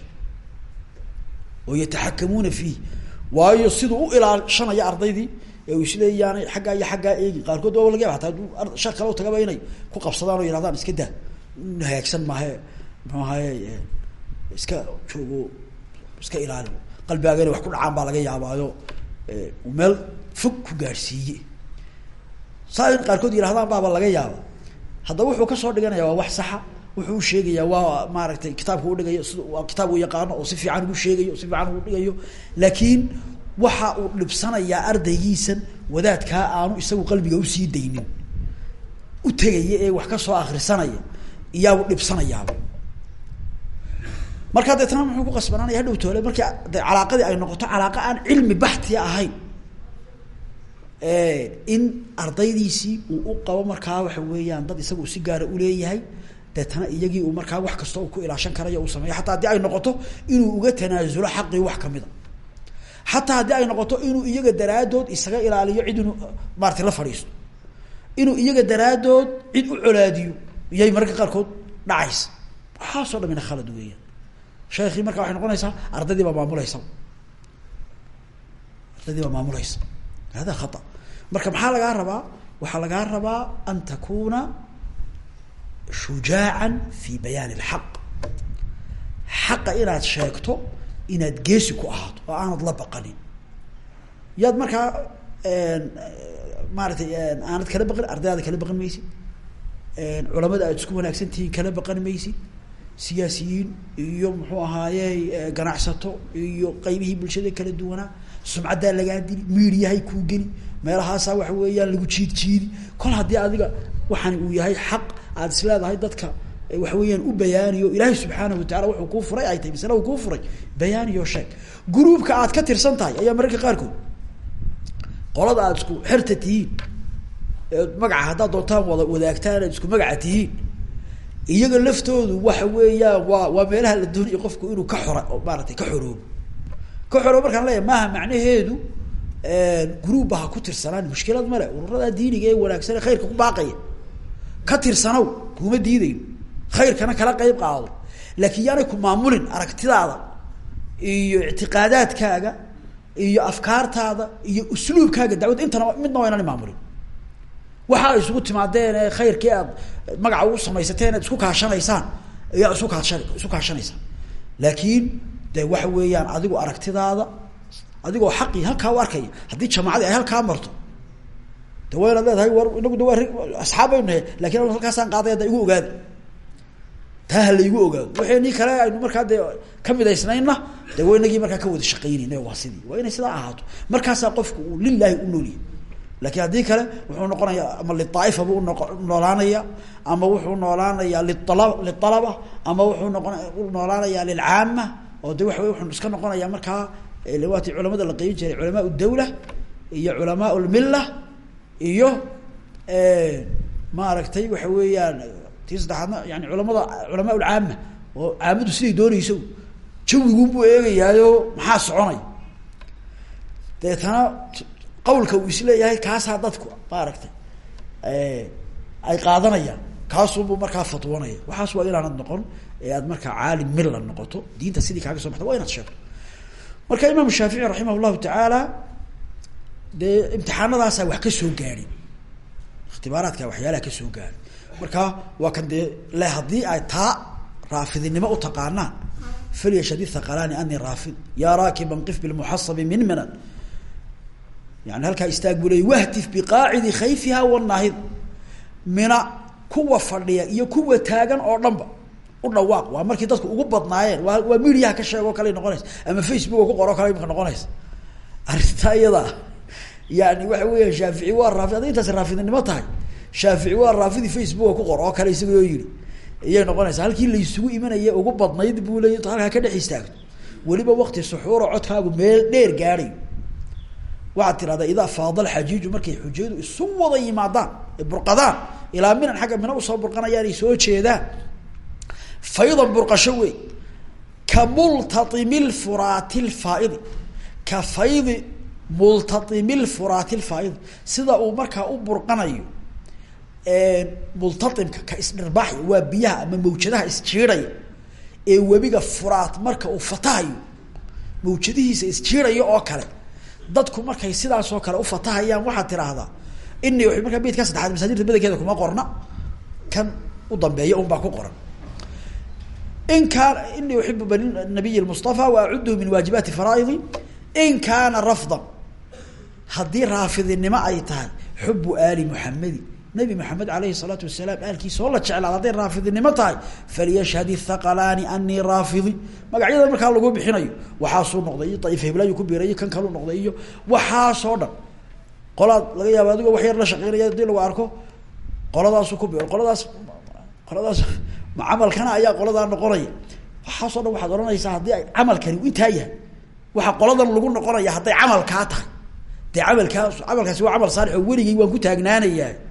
oo yataxakamuuna fiih. Waayo siduu u ilaashanaya ardaydii ee uu isleeyaanay xaggaa iyo xaggaa eegi. Qaarkood waaba laga yaba hataa sheekh kale tagaba inay ku qabsadaan oo yihahdaan iska daa hagaagsan maahe ahaye iska joogo iska ilaali qalbigaaga wax ku dhacaan baa laga yaabaayo. Meel fog ku gaadhsiiye saa in qaarkood yihahdaan baaba laga yaaba haddaba wuxuu ka soo dhiganaya waa wax saxa wuxuu usheegayaa waa maaragtay kitaabka udhigayo waa kitaab uu yaqaano oo si fiican ugu sheegayo si fiican ugu dhigayo. Laakiin waxa uu dhibsanayaa ardaygiisan wadaadkaa aanu isagu qalbiga u sii daynin. U tegaya ee wax ka soo akrisanaya iyaabu dhibsanayaaba markaa deetna muxuu ku qasbanaanaya hadhow toole markii de ay noqoto calaaqa aan cilmi baxtia ahayn in ardaydiisii uu u qabo markaa waxa weeyaan dad isaga si gaara uleeyahay deetana iyagii uu markaa wax kasta ku ilaashan karayo uu sameeyo. Xataa haddii ay noqoto inuu uga tanaasulo xaqii wax kamida xataa haddii ay noqoto inuu iyaga daraadood isaga ilaaliyo cid inuu maarata la fadhiisto. Inuu iyaga daraadood cid u colaadiyo iyay mararka qaarkood dhacaysa. Waxaasoo dhamina khalad weeyaan sheekii marka waxay noqonaysaa ardaydii baa maamulaysa ardaydii baa maamulaysa hada khata. Marka maxaa lagaa rabaa? Waxaa lagaa rabaa an takuna shujaacan fi bayaan اlxaq xaqa inaad sheegto inaad geesi ku ahaato oo aanad la baqanin. Yaad markaa maaratay aanad kala baqin ardaydaada kala baqan maysid culamada aad isku wanaagsan tihiin kala baqan maysid siyaasiyiin iyo muxuu ahaaye ganacsato iyo qaybihii bulshada kala duwanaa sumcaddaa lagaa dili miidiyahay kuu geli. Meelahaasaa waxa weeyaan lagu jiid jiidi kol haddii adiga waxaan uu yahay xaq aad is leedahay dadka waxa weeyaan u bayaaniyo ilaahay subxaanahu watacala wuxuu kuu furay ay tahay masle uu kuu furay. Bayaaniyo sheeg. Gruubka aad ka tirsan tahay ayaa mararka qaarkood. Qolada aad isku xerta tihiin magaca haddaad doontaan wada wadaagtaan aad isku magaca tihiin iyaga laftoodu waxa weeyaan waa waa meelaha la doonaya qofku inuu ka xora maaratay ka xoroobo. Ka xoroobo markaan leeyahay maaha macnaheedu gruubba ha ku tirsanaan. Mushkilad male ururada diiniga ee wanaagsan ee khayrka ku baaqaya. Ka tirsanow kuma diidayno khayrkana kala qeyb qaado. Laakiin yaanay ku maamulin aragtidaada iyo ictiqaadaadkaaga iyo afkaartaada iyo usluubkaaga. Dacwadda intana midna waa inaan maamulin waxa isugu timaadeen ee khayrkii aad magaca ugu samaysateen aad isku kaashanaysaan. Ayaa isu kaashan isu kaashanaysaan. Laakiin de waxa weeyaan adigu aragtidaada adigoo xaqii halkaa u arkaya haddii jamaacadii ay halkaa marto de waa inaad leedahay war inagu de waa asxaab baynu nahay laakiin anu halkaasaan qaadaya da igu ogaada taa ha laygu ogaado. Waxeenii kale aynu markaa dee ka midaysnaynna de inagii markaa ka wada shaqaynayna waa sidii. Waa inay sidaa ahaato. Markaasaa qofku uu lilaahi u noolyahay laakiin haddii kale wuxuu noqonayaa ama liaa'ifa buu noolaanaya ama wuxuu noolaanayaa liala lialaba ama wuxuu noqon u noolaanayaa lilcaama oo de waxa wuxuu iska noqonayaa markaa waati culamada la qeybin jiray culamaa dawla iyo culamaa lmilla iyo maaragtay waxa weeyaan tii saddexaadna yani culamada culamaa lcaama oo caamadu siday doonayso jawigunbuu eegayaayo maxaa soconaya? Deetana qawlka uu is leeyahay kaasaa dadku maaragtay ay qaadanayaan. Kaasuunbuu markaa fatwoonaya waxaas waa inaanad noqon ee aad markaa caalim milla noqoto. Diinta sidii kaaga soo baxda waa inaad sheegto. Marka imaam shaafici raximah llahu tacaala dee wax ka soo gaadhin ikhtibaaraadka waxyaalaha ka soo gaadhin marka waa kan dee le haddii ay taa raafidinimo u taqaanaan falyashhad thaqalaani ani raafid. Yaa raakiban qif bilmuxasabi min minan yani halkaa istaag buu leey wahtif biqaacidi khayfiha wanaahid mina kuwa fadhiya iyo kuwa taagan oo dhanba u dhawaaq. Waa markii dadku ugu badnaayeen. Waa waa mediaha ka sheego kale noqonaysa ama facebook oo ku qoro kale imaka noqonaysa. Arrintaa yani waxa weya shaafici waa raafi hadday intaasi raafidnimo tahay shaafici waa raafidi facebook oo ku qor kale isagoo yihi iyay noqonaysaa halkii laysugu imanaya ugu badnayd buu leey ka dhex istaagto weliba wakti codkaagu meel dheer gaadhayo waxaad tirahdaa idaa faadal xajiiju markay xujayadu isu wada yimaadaan burqadaan ilaa minan xagga mina u soo burqanayaan ay soo jeedaan. Faydan burqasho wey ka multaimi lfuraati lfaaidi ka faydi multaimi lfuraati lfaaidi sida uu markaa u burqanayo multaimka ka isdhirbaaxya waa biyaha ama mawjadaha isjiidhaya ee webiga furaat marka uu fatahayo mawjadihiisa isjiidhaya oo kale dadku markay sidaasoo kale ufatahayaan waxaad tiraahdaa ini markaa beydka saddexaad masaajirta badankeeda kuma qorna. Kan u dambeeya un baa ku qoran. In kaana inii uxibu nabiy mustafa wa acuduhu min waajibaati faraaidi. In kaana rafdan haddii raafidinimo ay tahay xubu aali muxamedi nabi maxamed alayhi salaatu wasalaam aalkiisa oo la jeclaad hadday raafidinimo tahay falyashhad thaqalaani anii raafidi. Magacyada markaa lagu bixinayo waxaasuu noqday iyo daifa hiblaayu ku biiray iyo kan kalu noqday iyo waxaasoo dhan. Qolaad laga yaaba adigoo wax yar la shaqeynaya haddii lagu arko qoladaasu ku biiro qoladaas qoladaas ma camalkana ayaa qoladaa noqonaya. Waxaasoo dhan waxaad ohanaysaa haddii ay camalkani intaa yahay waxaa qoladan lagu noqonaya hadday camalkaa tahay. Dee camalkaas camalkaasi waa camal saalix oo waan ku taagnaanayaa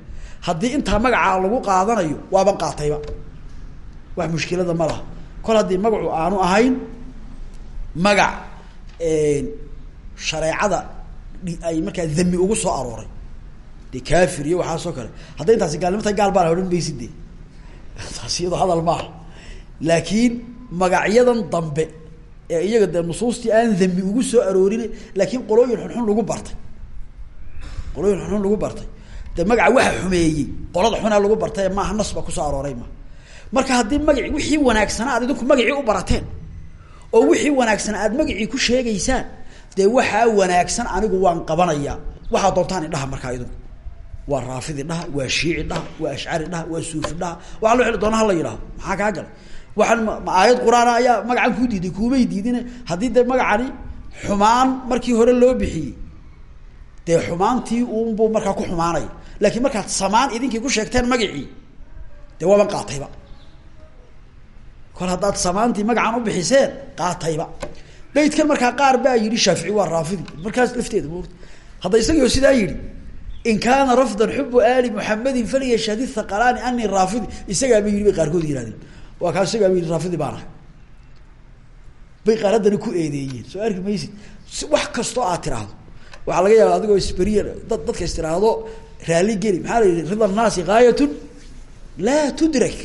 haddii intaa magacaa lagu qaadanayo waaban qaatayba. Wax mushkilada ma laha. Kol haddii magacu aanu ahayn magac shareecada ay markaa dami ugu soo arooray. De kafir iyo waxaasoo kale. Hadday intaasi gaalnimo tahay gaal baa la odhan maysid de hadal maaha laakiin magacyadan dambe ee iyaga dee nusuustii aan dami ugu soo aroorin laakiin qolooyin xunxun lagu bartay. Qolooyin xunxun lagu bartay de magaca waxa xumeeyey. Qolada xunaa lagu bartay maaha nas ba ku soo arooray ma. Marka haddii magaci wixii wanaagsanaa aad idinku magacii u barateen oo wixii wanaagsan aad magacii ku sheegaysaan dee waxaa wanaagsan anigu waan qabanayaa waxaa doontaan idhaha markaa idinku. Waa raafidi dhaha waa shiici dhaha waa ashcari dhaha waa suufi dhaha. Waxaa loo xili doona hala yidhaho maxaa kaa galay? Waxaan aayad qur'aana ayaa magacan kuu diiday kuumay diidine. Haddii dee magacani xumaan markii hore loo bixiyey dee xumaantii uunbuu markaa ku xumaanaya laakiin markaad samaan idinkii ku sheegteen magacii dee waaban qaatayba. Kol haddaad samaantii magacan u bixiseen qaatayba. Baydkan markaa qaar baa yidhi shaafici waa raafidi. Markaas lafteeda moogta hadda isagio sidaa yidhi in kaana rafdan xubu ali muxamedin falyashhad thaqalaani anii raafidi. Isagaaba yidhi bay qaarkood yihahdeen waa kaa isagaaba yidhi raafidi baan bay qaar ku eedeeyeen. Soo arki maysid. Wax kastoo aad tiraahdo waxaa laga yaaba adigoo isberiye dad dadka is raali geli. Maxaa la yihi rida naasi gaayatun laa tudrak.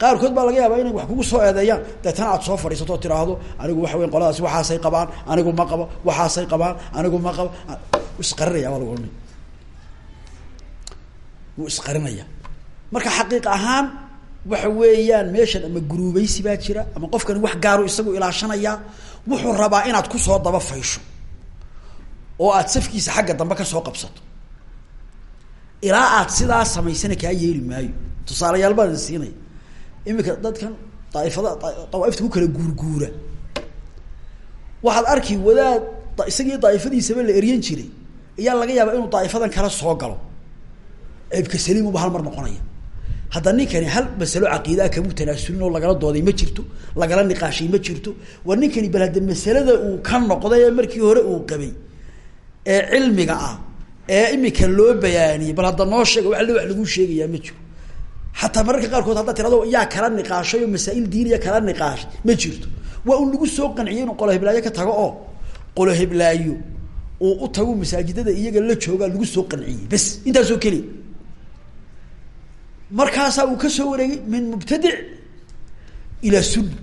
Qaarkood baa laga yaabaa inay wax kugu soo eedeeyaan. Deetana aad soo fadhiisato oo tiraahdo anigu waxa weya qoladaasi waxaasay qabaan anigu ma qabo waxaasay qabaan anigu ma qabo. Isqarinaya baa lagu ohanaya isqarinaya marka xaqiiq ahaan waxa weeyaan meeshan ama guruubeysi baa jira ama qofkani wax gaaru isagu ilaashanayaa wuxuu rabaa inaad ku soo daba faysho oo aad safkiisa xagga dambe ka soo qabsato ilaa aad sidaa samaysana kaa yeeli maayo. Tusaalayaal baan idin siinaya dadkan daaifada dawaaifta ku kala guurguura. Waxaad arki wadaad isagii daaifadiisaba la eryan jiray. Ayaa laga yaabaa inuu daaifadan kale soo galo. Ceebka saliimuba hal mar noqonaya. Hadda ninkani hal masalo caqiidaa kamu tanaasulin oo lagala dooday ma jirto lagala niqaashay ma jirto. Waa ninkani bal hadda masalada uu ka noqday ee markii hore uu qabay ee cilmiga ah ee imika loo bayaaniyey bal hadda noo sheega wa alle wax laguu sheegayaa ma jiro. Xataa mararka qaarkood haddaad tirado yaa kala niqaashay oo masaa'il diiniya kala niqaashay ma jirto. Waa un lagu soo qanciyey inuu qolo hiblaayo ka tago oo qolo hiblaayo uu u tago masaajidada iyaga la joogaa lagu soo qanciyey bas intaasoo keliya markaasaa uu ka soo wareegay min mubtadic ilaa sunna.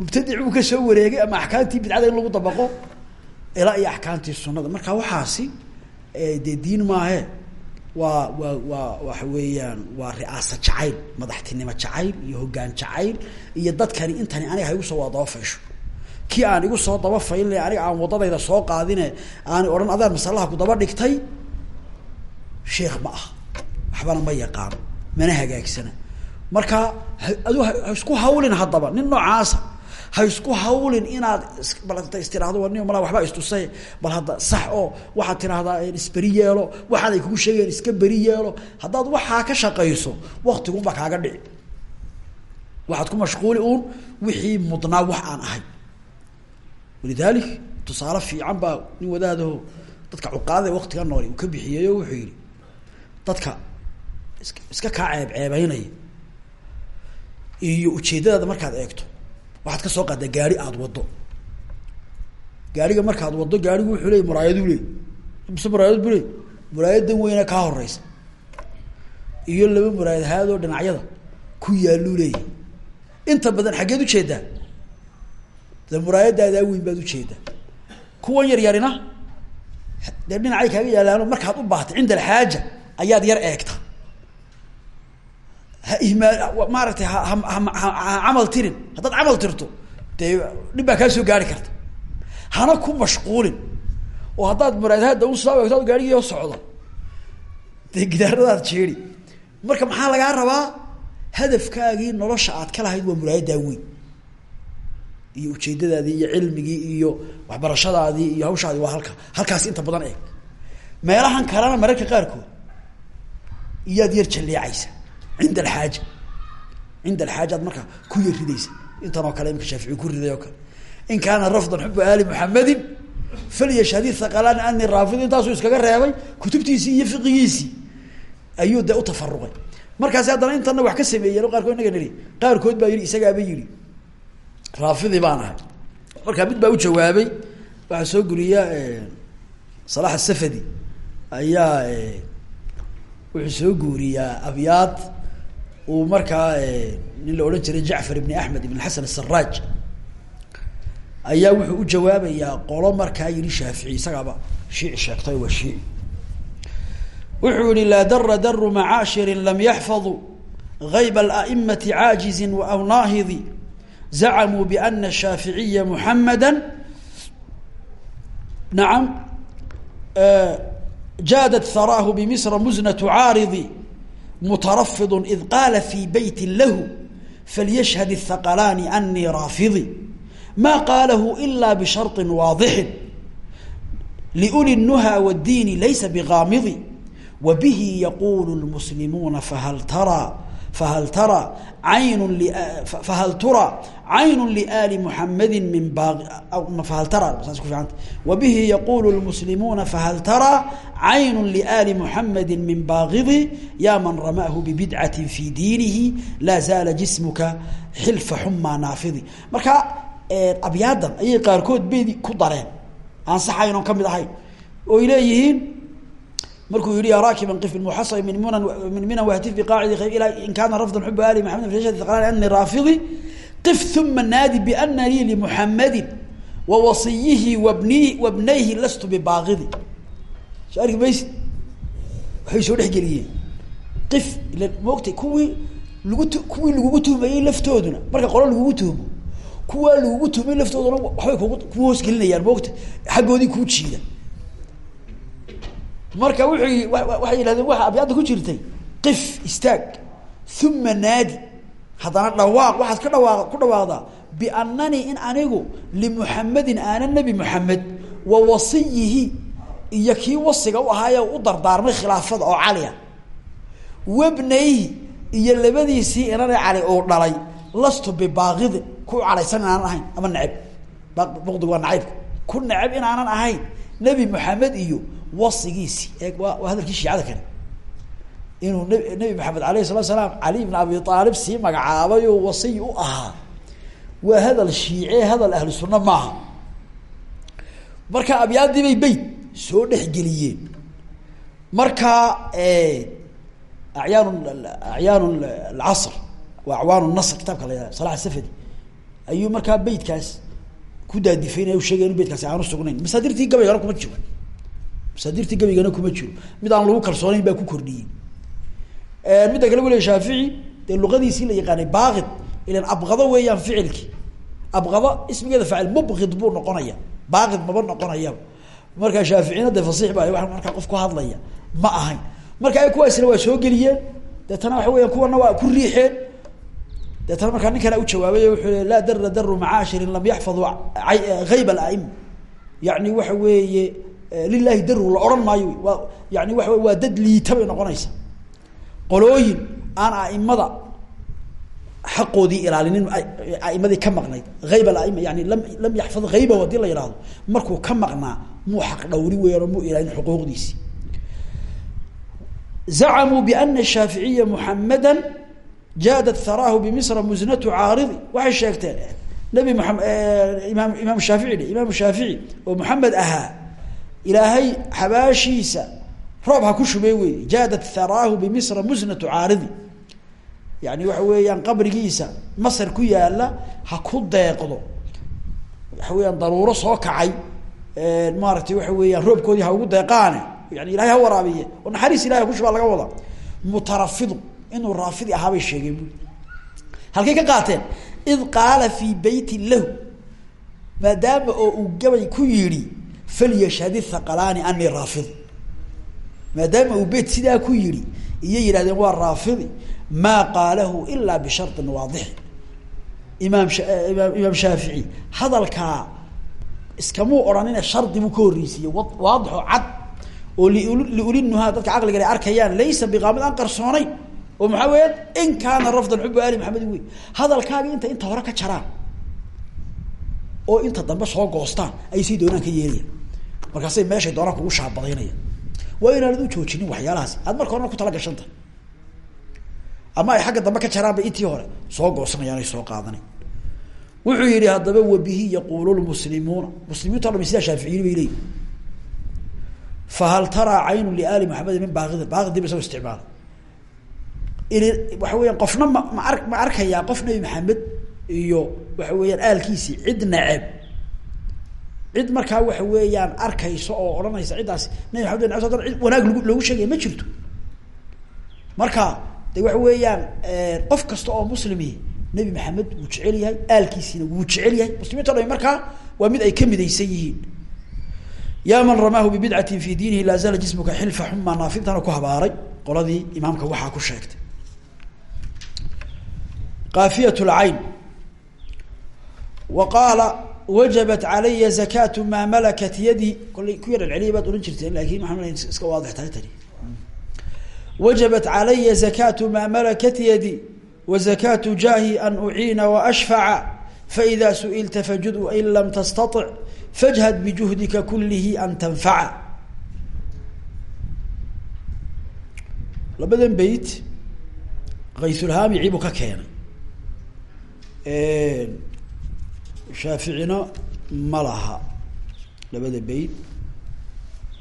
Mubtadic uu ka soo wareegay ama axkaamtii bidcada in lagu dabaqo ilaa iyo axkaamtii sunada marka waxaasi dee diin maahe waa waa waa waxa weeyaan waa ri'aasa jacayl madaxtinimo jacayl iyo hoggaan jacayl iyo dadkani intani aniga ha igu soo wada daba faysho kii aan igu soo daba faylina aniga aan waddadayda soo qaadine aani odhan adaan masalaha ku daba dhigtay? Sheikh ma ah waxbana ma yaqaano. Mana hagaagsana. Marka adu ha isku hawlin haddaba. Nin noocaasa ha isku hawlin inaad balta is tiraahdo wa nin malaa waxbaa istusay. Bal hadda sax oo waxaad tiraahdaa isberi yeelo waxaan ay kugu sheegayeen iska beri yeelo. Haddaad waxaa ka shaqayso waktigunba kaaga dhici. Waxaad ku mashquuli uun wixii mudnaa wax aan ahay. Walidalik tusaale fiican baa nin wadaadaho dadka cuqaadada waktiga nool uu ka bixiyey oo wuxuu yihi dadka is iska kaa ceeb ceebeynaya iyo ujeeddadaada markaad eegto waxaad ka soo qaadaa gaari aada waddo. Gaariga markaad waddo gaarigu wuxuu leey muraayaduu leey. Mise muraayad bu leey muraayadan weyna kaa horeysa iyo laba muraayad haadoo dhinacyada ku yaaluu leeyahy inta badan xaggeed u jeedaa de muraayadaadaa weyn baad u jeedaa kuwan yar yarina dee dhinacay kaaga yaalaano markaad u baahtay cinda alxaaja ayaad yar eegta ha ihmaa maaragtay ha camal tirin. Haddaad camal tirto dee dhib baa kaa soo gaari karta. Hana ku mashquulin. Oo haddaad muraadahada un saa eegto ad gaarigii socdo. Dee gidaaradaad jeedi marka maxaa lagaa rabaa? Hadafkaagii nolosha aad ka lahayd waa muraayaddaa weyn. Iyo ujeedadaadii iyo cilmigii iyo waxbarashadaadii iyo hawshaadii waa halka halkaas inta badan eeg meelahan kalena mararka qaarkood iyaad yar jalleecaysa cinda alxaaja cinda alxaaja ad markaa ku yar ridaysa intan oo kale imika shaafici ku riday oo kale in kaana rafdan xubu ali muxamedin falyashhadi thaqalaani ani raafid intaasuu iskaga reebay kutubtiisii iyo fiqigiisii ayuu dee utafaruqay markaasi haddana intana wax ka sameeyeen o qaarkood inaga nihi qaarkood baa yihi isagaaba yihi raafidi baan ahay markaa mid baa u jawaabay waxaa soo guriya asafadi ayaa wuxuu soo guuriyaa abyaad uu markaa nin la odhan jiray jacfar ibn axmed ibn xasan asaraaj ayaa wuxuu u jawaabayaa qolo markaa yihi shaafici isagaaba shiici sheegtay waa shiici wuxuu yihi laa dara daru macaashirin lam yaxfaduu غayb الأئmaة caajizi aw naahidi zacmuu bأna الshaaficiya muحamada naam jaadat haraahu bmisra musnaة caaridi mutarafid id qaala fii beyti lahu falyashhad اthaqalaani anii raafidi ma qaalahu ila bishari waadixi liuli nuha wdiini laysa bigaamidi wabihi yaqulu lmuslimuuna fahal taraa fahal taraa aynu fahal turaa caynu liali muxamadi min baqi fahal taraa saas ku fiicanta wabihi yaqulu lmuslimuuna fahal taraa cayn liali muxamadi min baagidi ya man ramaahu bibidcati fi diinihi laa zaala jismuka xilfa xumaa naafidi marka abyaadan ayay qaarkood bedi ku dareen aan saxayn oon ka mid ahayn oy leeyihiin markuu yihi ya raakiban qif muxasab min mn min minan wahtif biqaacidi in kaana rafdan xubu ali maxamed ani raafidi qif uma naadi biana lii limuxamadi wa wasiyihi wabni wabnayhi lastu bibaaqidi soo arki maysid waxay soo dhexgeliyeen qif ila moogtay kuwii lagu kuwii lagugu tuhmayey laftooduna. Marka qolo lagugu tuhmo kuwaa lagugu tuhmay laftooduna waxbay kugu ku hoosgelinayaan moogta. Xaggoodii kuu jiida marka wuxuu waxay yihahdeen waxa abyaadda ku jirtay qif istaag uma naadi. Haddana dhawaaq waxaad ka dhawaaq ku dhawaaqdaa biannanii in anigu limuxamedin aana nebi moxamed wa iyo kii wasiga u ahaaye u dardaarmay khilaafada oo caliya wabnayhi iyo labadiisii inana cali uu dhalay lastu bibaaqidin ku calaysan inaanan ahayn ama neceb. Buqdigu waa nacaybka ku neceb inaanan ahayn nebi moxamed iyo wasigiisi. Ee waa hadalkii shiicada kale. Inuu nb nebi maxamed alayh salatu salaam cali bn abi aalib sii magacaabay oo wasiy u ahaa. Waa hadal shiice hadal ahlu maaha. Marka abyaadii bay beyt soo dhexgeliyeen marka acyaan acyaan alcasr waa acwaan nasr kitaabka la yihah salax safadi ayuu markaa beytkaas ku daadifaynaya sheegay inu beytkaasi aanu sugnayn. Masaadirtii gabaygana kuma jiro. Masaadirtii gabaygana kuma jiro. Mid aan lagu kalsoonayn baa ku kordhiyey. Midda kale waliya shaafici dee luqadiisii la yaqaanay baaqid ilan abqado weeyaan ficilkii. Abqado ismigeeda faacil mubqid buu noqonaya baaqid maba noqonayaba markaa shaaficina de fasiix ba wa markaa qof ku hadlaya ma ahayn marka ay kuwaasina waa soo geliyeen deetana waxa weya kuwana waa ku riixeen deetana markaa nin kana u jawaabay wuxuu laa dara daru macaashirin lam yaxfaduu hayb alaima yani waxa weeye lilahi daru la odhan maayo waa yani waa waa dad liita noqonaysa qolooyin aan aimada xaqoodii ilaalinin aimadii ka maqnayd hayb alaima yani lam lam yaxfad haybahu haddii la yihahdo markuu ka maqnaa muu xaq dhawri weeyaan oo muu ilaalin xuquuqdiisi. Zacmuu bana shaaficiya muxamada jaadat haraahu bimisra musnatu caaridi. Waxay sheegteen nabi maam imaam imaam shaafici dhe imaam shaafici oo muxamed ahaa ilaahay xabaashiisa roob ha ku shubey wey jaadat haraahu bimisra musnatu caaridi. Yani waxa weeyaan qabrigiisa masr ku yaalla ha ku deeqdo. Waxa soo kacay maaratay waxa weeyaan roobkoodii ha ugu deeqaane. Yani ilahay ha waraabiye. Oo naxariis ilahay ha kushubaa laga wada. Mutarafidu inuu raafidi ahaabay sheegeen bui halkay ka qaateen id qaala fii beytin lahu. Maadaama oo uu gabay ku yidhi falyashhadi thaqalaani anii raafidi maadaama uu beyt sidaa ku yihi iyo yidhahdeen waa raafidi? Maa qaalahu ilaa bisharin waadixi. Imaam imaam imaam shaafici hadalkaa iskamuu odhanine shardi buu ka horreysiiyey. Waadixo cad oo liulinuhaa dadka caqliga ay arkayaan. Laysa biqaamid aan qarsoonayn. Oo maxaa weeyaan in kaana rafdan xubu ali maxamedin wey hadalkaagi inta inta hore ka jaraan oo inta dambe soo goostaan ay sii doonaan ka yeelayaan markaasay meeshay doonaan kugu shaabadaynayaan waa inaanad u joojinin waxyaalahaas. Aad marka horena ku tala gashanta. Ama ay xagga dambe ka jaraanba intii hore soo goosanayaan ay soo qaadanayn wuxuu yihi haddaba wabihi yaquulu lmuslimuuna. Muslimiinto dham sidaa shaaficiyini bay leeyihiin fahal taraa caynu liali maxamedin min baaqidin baaqidii ba isagoo isticmaala ili waxa weeyaan qofna ma ma ar ma arkayaa qof nebi maxamed iyo waxa weeyaan aalkiisii cid neceb. Cid markaa waxa weeyaan arkaysa oo odhanaysa ciddaas nabi maxamed bin cid wanaag lgu loogu sheegaya ma jirto. Marka de waxa weeyaan qof kasta oo muslimi nebi maxamed wuu jecel yahay aalkiisiina wuu jecel yahay. Muslimiinta o dhami markaa waa mid ay ka midaysan yihiin. Ya man ramaahu bibidcati fi diinihi laa zaala jismuka xilfa xuma naafintana ku habaaray qoladii imaamka waxaa ku sheegtay. Qaafiyat lcayn wa qaala wajabat calaya zakatu maa malakat yadi kollay ku yar celceliya baad ohan jirteen laakiin maxaa iska waadix tahay tani. Wajabat calaya zakatu maa malakat yadi zakatu jaahi an uciina waashfaca faida su'ilta fajud in lam tastaطic fajhad bijuhdika kulihi an tanfaca labadan beyt kaysulhaamici buu ka keenay shaaficina ma laha labada beyt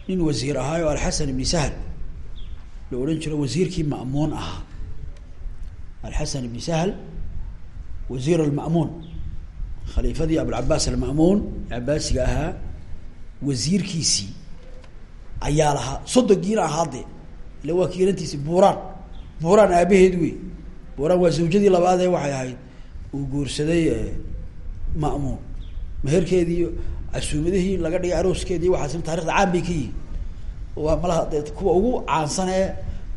nin wasiir ahaayo alxasan ibni sahl la odhan jiro wasiirkii ma'muun ahaa alxasan ibni sahl wasiir alma'muun khaliifadii abulcabaas alma'muun cabaasiga ahaa wasiirkiisii ayaa lahaa soddonkiina ahaa dee ila waa kiinantiisi buuraan. Buuraan aabaheed wey buuraan waa zawjadii labaadee waxay ahayd uu guursaday ma'muun meherkeedii casuumadihii laga dhigay arooskeedii waxaasina taarikhda caan bay ka yihiin. Waa malaha dee kuwa ugu caansan ee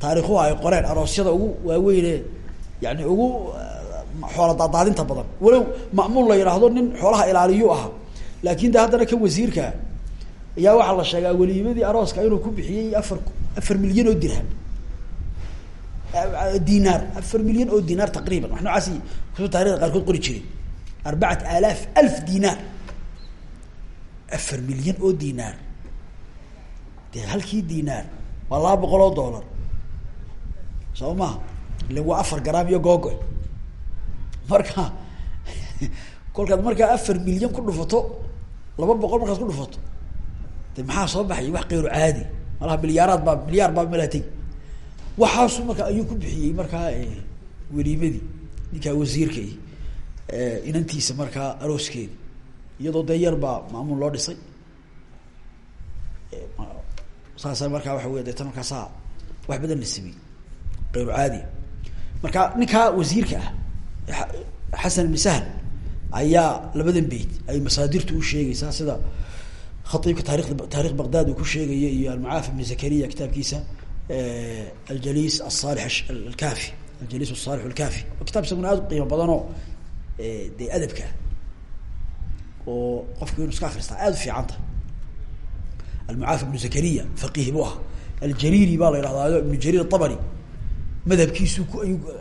taarikhuhu ay qoreen aroosyada ugu waaweyne yani ugu xoola daadaadinta badan. Walow ma'muun la yidhaahdo nin xoolaha ilaaliyu ahaa laakin de haddana kan wasiirka ayaa waxaa la sheegaa weliimadii arooska inuu ku bixiyey afar afar milyan oo dirham. Dinaar afar milyan oo dinaar taqriiban. Wax noocaasi kutu taarikhda qaarkood qori jiray arbacat alaaf alf dinaar. Afar milyan oo dinaar. De halkii dinaar waa laba boqol oo dollar. Soo maha ila waa afar garaam iyo googo. Marka kolkaad markaa afar milyan ku dhufato laba boqol markaad ku dhufato de maxaa soo baxay? Wax kayru caadi. Malaha bilyaaraad baa bilyaar baa malaa tegi waxaasu marka ayuu ku bixiyey markaa weliimadii ninkaa wasiirka inantiisa markaa arooskeedi iyadoo dee yar baa maamuun loo dhisay. Saasa markaa waxa wey deeta markaasaa wax badan la sameyey kayru caadi marka ninkaa wasiirka ah xasan ibn sahl ayaa labadan beyt ay masaadirtu u sheegaysaa sida khaiibka taarikh taarikh baqdad uu ku sheegaya iyo almucaafi ibn zakariya kitaabkiisa aljalis asalix alkafi aljalis asalix alkafi waa kitab isaguna aad u qiimo badanoo dee adabka oo qofku inu iska akristaa aad u fiicanta almucaafi ibnu zakariya faqihi buu ahaa. Aljariri baa la yidhahdaa ibnu jariir abari madhabkiisu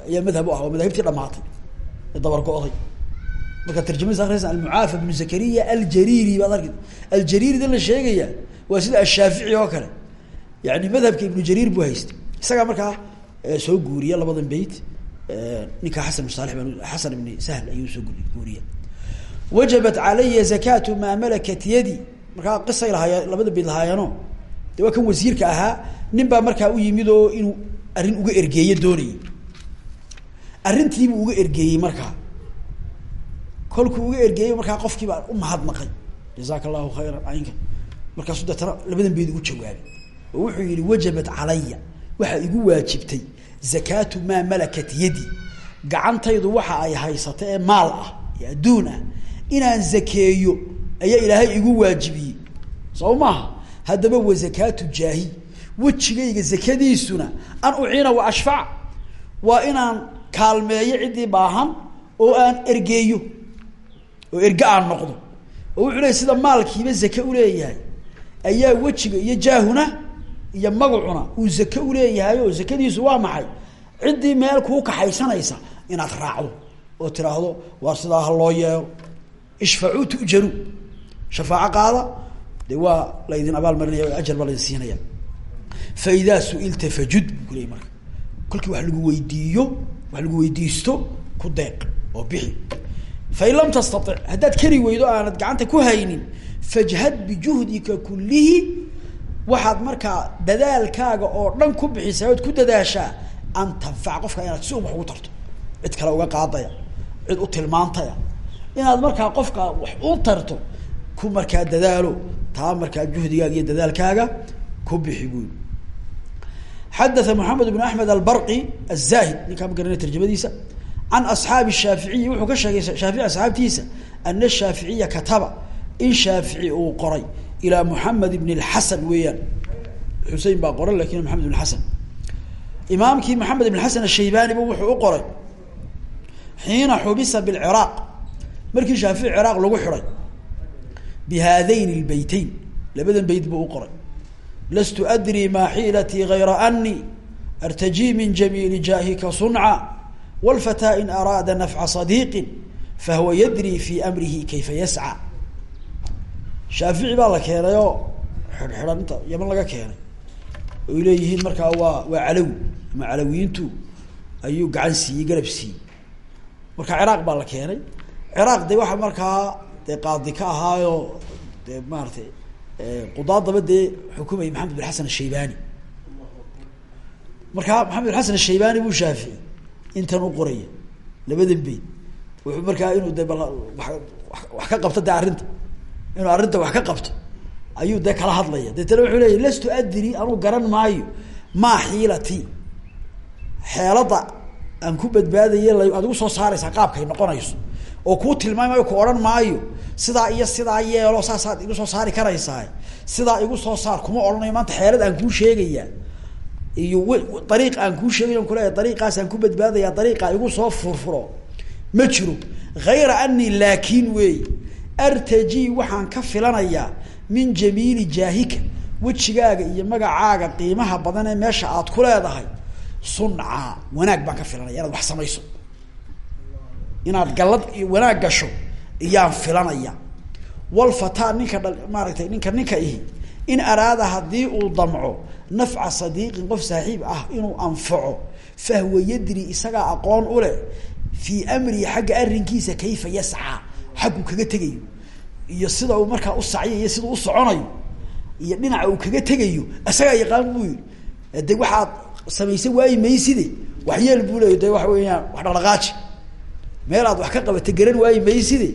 ayaa madhab u ah oo madahibtii dhamaatay ee dabar go-day markaa tarjamadiisa akriysa almucaafa ibnu zakariya aljariri baad arki aljariridan la sheegaya waa sida ashaafici oo kale. Yani madhabka ibnu jariir buu haystay. Isagaa markaa soo guuriya labadan beyt ninka xasan ibn salix xasan ibni sahl ayuu soo guuriya. Wajabat calaya zakatu maa malakat yadi. Markaa qisay lahaayeen labada beyt lahaayeeno de waa kan wasiirka ahaa. Nin baa markaa u yimid oo inuu arrin uga ergeeye doonayay arrintiibuu uga ergeeyey markaa kolkuu uga ergeeyey markaa qofkii baa u mahadnaqay jazaaka allahu khayran aynka markaasuu deetana labadan beyd ugu jawaabay. Oo wuxuu yihi wajabat calaya waxaa igu waajibtay. Zakaatu maa malakat yadi. Gacantaydu waxa ay haysato ee maal ah ee adduun ah inaan zakeeyo ayaa ilaahay igu waajibiyey. Soo maaha haddaba wa zakaatu jaahi wejigayga zakadiisuna an uciina wa ashfaca waa inaan kaalmeeyo ciddii baahan oo aan ergeeyo oo erge aan noqdo. Oo wuxuu leey sida maalkiiba zake uleeyahay ayaa wejiga iyo jaahuna iyo magacuna uu zake uleeyahay oo zakadiisu waa maxay? Ciddii meel kuu kaxaysanaysa inaad raacdo oo tiraahdo waa sidaa ha loo yeelo. Ishfacuu tujaru. Shafaaco qaada de waa laydin abaalmarinaya ajar baa laydin siinaya fa idaa su'ilta fajud kuleeyay marka kolkii wax lagu weydiiyo wax lagu weydiisto ku deeq oo bixi fain lam tastatic haddaad kari weydo aanad gacanta ku haynin fajhad bijuhdika kullihi waxaad markaa dadaalkaaga oo dhan ku bixisaa ku dadaashaa an tanfaca qofka inaad si un ugu tarto cid kale uga qaadaya cid u tilmaantaya inaad markaa qofka wax u tarto ku markaa dadaalo taa markaa juhdigaaga iyo dadaalkaaga ku bixi buy xadaa mxamed bn axmed albari azahid ninkaa ma garanay tarjamadiisa can asxaabi shaaficiyi wuxuu ka sheegay shaafici asxaabtiisa ana shaaficiya kataba in shaafici uu qoray ilaa muxamed bn اlxasan weeyaan xusein baa qoran laakiin mamed bn asan imaamkii maxamed ibn xasan ashaybaaniba wuxuu u qoray xiina xubisa bciraaq markii shaafici ciraaq lagu xiday bi haadayn اlbeyteyn labadan beyt buu u qoray lastu adri maa xiilatii gayra ani artajii min jamiili jaahika sunca wlfataa in araada nafca sadiiqi fahuwa yadri fi amrihi kayfa yasca shaafici baa la keenayoo xidhxidhan inta yaman laga keenay oy leeyihiin markaa waa waa calawi ama calawiyiintu ayuu gacan siiyey garab siiyey marka ciraaq baa la keenay ciraaq de waxa markaa de qaadi ka ahaayoo de qudaadaba dee xukumayay maxamed bin xasan ashaybani markaa maxamed bin xasan ashaybani buu shaafici intan u qoraya labadan beyd wuxuu markaa inuu de bal wa wax ka qabto de arrinta. Inuu arrinta wax ka qabto ayuu dee kala hadlaya. Deetana wuxuu leya lastu adri anuu garan maayo maa xiilati? Xeelada aan ku badbaadaye la ad igu soo saaraysaa qaabkay noqonayso oo kuu tilmaamayo ku odhan maayo sidaa iyo sidaa yeelo saasaad igu soo saari karaysaa sidaa igu soo saar kuma odhanayo maanta xeelad aan kuu sheegayaa iyo w dariiq aan kuu sheegay on kuleeya dariiqaas aan ku badbaadaya dariiqa igu soo furfuro. Ma jiro. Hayra ani laakin wey artaji waxaan ka filanayaa min jamiili jaahika wejigaaga iyo magacaaga qiimaha badan ee meesha aad ku leedahay. Sunca wanaag baan ka filanaya inaad wax samayso inaad gallad iyo wanaag gasho iyaan filanaya. Walfataa ninka dha maaragtay ninka ninka ihi in araada haddii uu damco nafca sadiiqin qof saaxiib ah inuu anfaco fahwa yadri isagaa aqoon u leh fii amrihi xagga arrinkiisa kayfa yascaa xagguu kaga tegayo. Iyo sida uu markaa u sacyo iyo sida u soconayo iyo dhinaca uu kaga tegayo isagaa yaqaan buu yihi de waxaad samaysa waayi mayside waxyeel buu leey de waxa weeyaan wax dhaqdhaqaaji meel aad wax ka qabata garan waayi mayside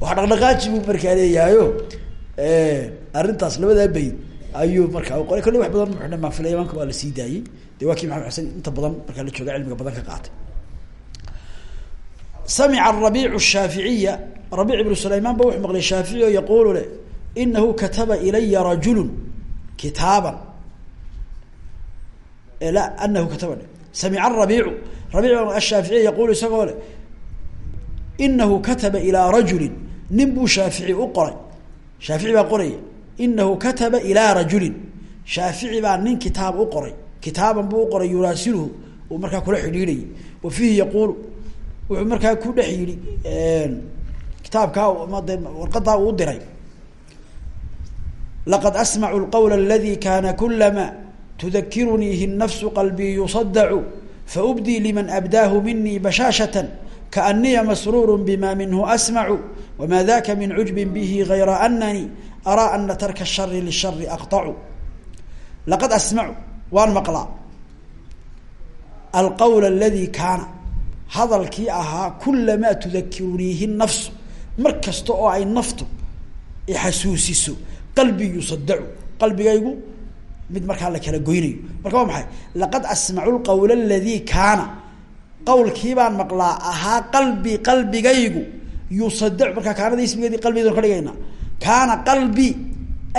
wax dhaqdhaqaaji buu markaa leeyahayo arrintaas labadaa bayd ayuu markaa qoray. Kolle wax badan muxdhan baan filay imaanka waa la sii daayey. De waa maxamed xasan inta badan markaa la jooga cilmiga badan ka qaatay. Samica arabiicu shaaficiya rabiic ibnu sulaymaan ba wuxuu maqlay shaafici oo yaquulu le inahu kataba ilaya rajulu kitaaban. La anahu kataba. Samica arabiicu rabiic ashaaficiya yaquulu isagoo le inahu kataba ilaa rajulin nin buu shaafici u qoray shaafici baa qoraya inahu kataba ilaa rajulin shaafici baa nin kitaab u qoray kitaaban buu u qoray yuraasiluhu uu markaa kula xidhiidhayay wa fiihi yaquulu wuxuu markaa ku dhex yidhi kitaabkaa made warqadaa uu diray laqad asmacu lqawla aladi kana kulama tudakiruniihi nafsu qalbii yusadacu faubdii liman abdaahu minii bashaashata kaaniya masruur bima minhu asmacu wma daka min cujbin bihi gayra anani araa ana tarka shari lishari aqطacu laqad asmacu waan maqlaa alqawl aladi kaana hadalkii ahaa kulamaa tudakiruniihi nafsu mar kasta oo ay naftu ixasuusiso qalbi yusadacu qalbigaygu mid markaa la kala goynayo. Marka waa maxay? Laqad asmacu lqawl aladi kaana. Qawlkii baan maqlaa ahaa qalbi qalbigaygu yusadacu markaa kaanada ismigeedii qalbigeedanu ka dhigayna kaana qalbi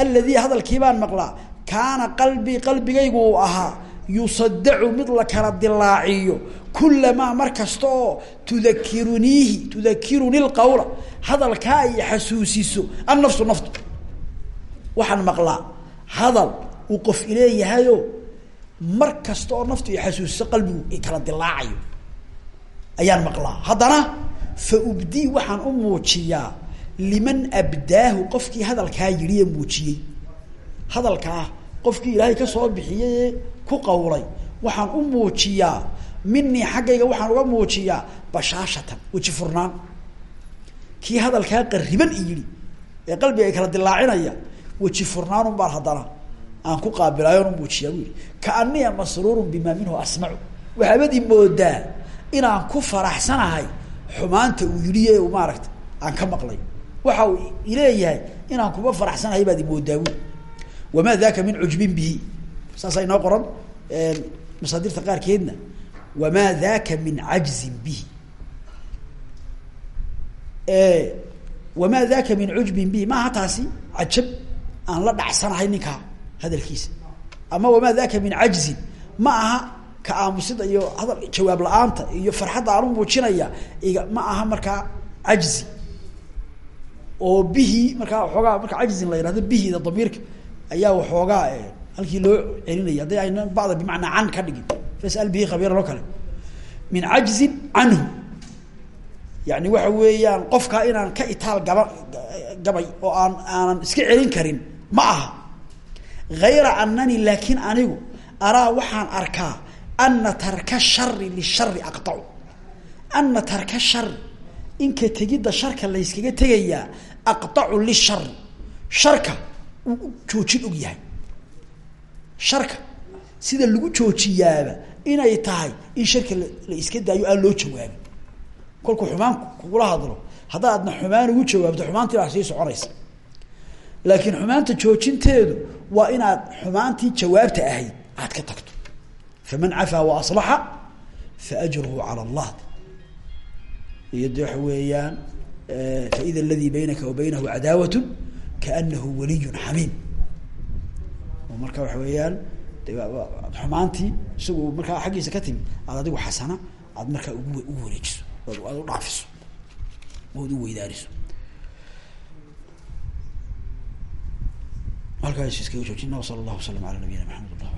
aladi hadalkii baan maqlaa. Kaana qalbi qalbigaygu uu ahaa mid la kala dilaaciyo. Kulamaa mar kasta oo tudakiruniihi tudakiruni ay xasuusiso. Annafsu naftu. Waxaan maqlaa hadal uu qof ileeyahayo mar kasta oo naftu i xasuusiso qalbigu kala dilaacayo. Ayaan maqlaa. Haddana fa ubdii waxaan u muujiyaa liman abdaahu qofkii hadalkaa yidhi ee muujiyey. Hadalkaa qofkii ilaahay ka soo bixiyey ku qawlay. Waxaan u muujiyaa minii xaggayga waxaan uga muujiyaa bashaashatan weji furnaan. Kii hadalkaa qariban i yidhi ee qalbiga ay kala dilaacinaya weji furnaanun baan haddana aan ku qaabilayon u muujiyaa bu yihi kaaniya masruurun bimaa minhu asmacu waxaabad i moodaa inaan ku faraxsanahay xumaanta uu yidhi ee maaragta aan ka maqlay. Waxa uu ileeyahay inaan kuba faraxsanahay baad imoodaa bu wamaa daka min cujbin bihi. Saasaa inoo qoran masaadirta qaarkeedna. Wamaa daka min cajzin bihi. Wamaa daka min cujbin bihi. Maaha taasi cajab aan la dhacsanahay ninkaa hadalkiisa. Ama wamaa daka min cajzin? Ma aha ka aamusida iyo hadal jawaab la'aanta iyo farxadda aanu muujinaya ma aha markaa cajzi. Oo bihi markaa waxoogaa marka cajzin la yihahdo bihida damiirka ayaa waxoogaa halkii loo celinaya. Hadday ayna bacda bimacnaa can ka dhigin fasal bihi khabiiran oo min cajzin canhu. Yani waxa weeyaan qofkaa inaan ka itaal gaba gabay oo aan aanan iska celin karin ma aha hayra anani laakiin anigu araa waxaan arkaa ana tarka shari lishari aqacu ana tarka shari inka tegidda sharka layskaga tegayaa aqacu lishari sharka uu joojin og yahay sharka sida lagu joojiyaaba inay tahay in sharka la iska daayo aan loo jawaabin kolkuu xumaan kugula hadlo haddaadna xumaan ugu jawaabto xumaantii baa sii soconaysa laakiin xumaanta joojinteedu waa inaad xumaantii jawaabta ahayd aad ka tagto. Faman cafaa wa aslaxa faajruhu cala allah. Iyo de waxa weeyaan faida aladii baynaka wa baynahu cadaawat kaanahu waliyun xamiim. Oo marka waxa weeyaan xumaantii isagu markaa xaggiisa ka timi aad adigu xasana aad markaa ugu ugu wareejiso aad u dhaafiso ood u weydaariso halkaas iskaga joojina wsala allahu waslam ala nabiyina maxamed allah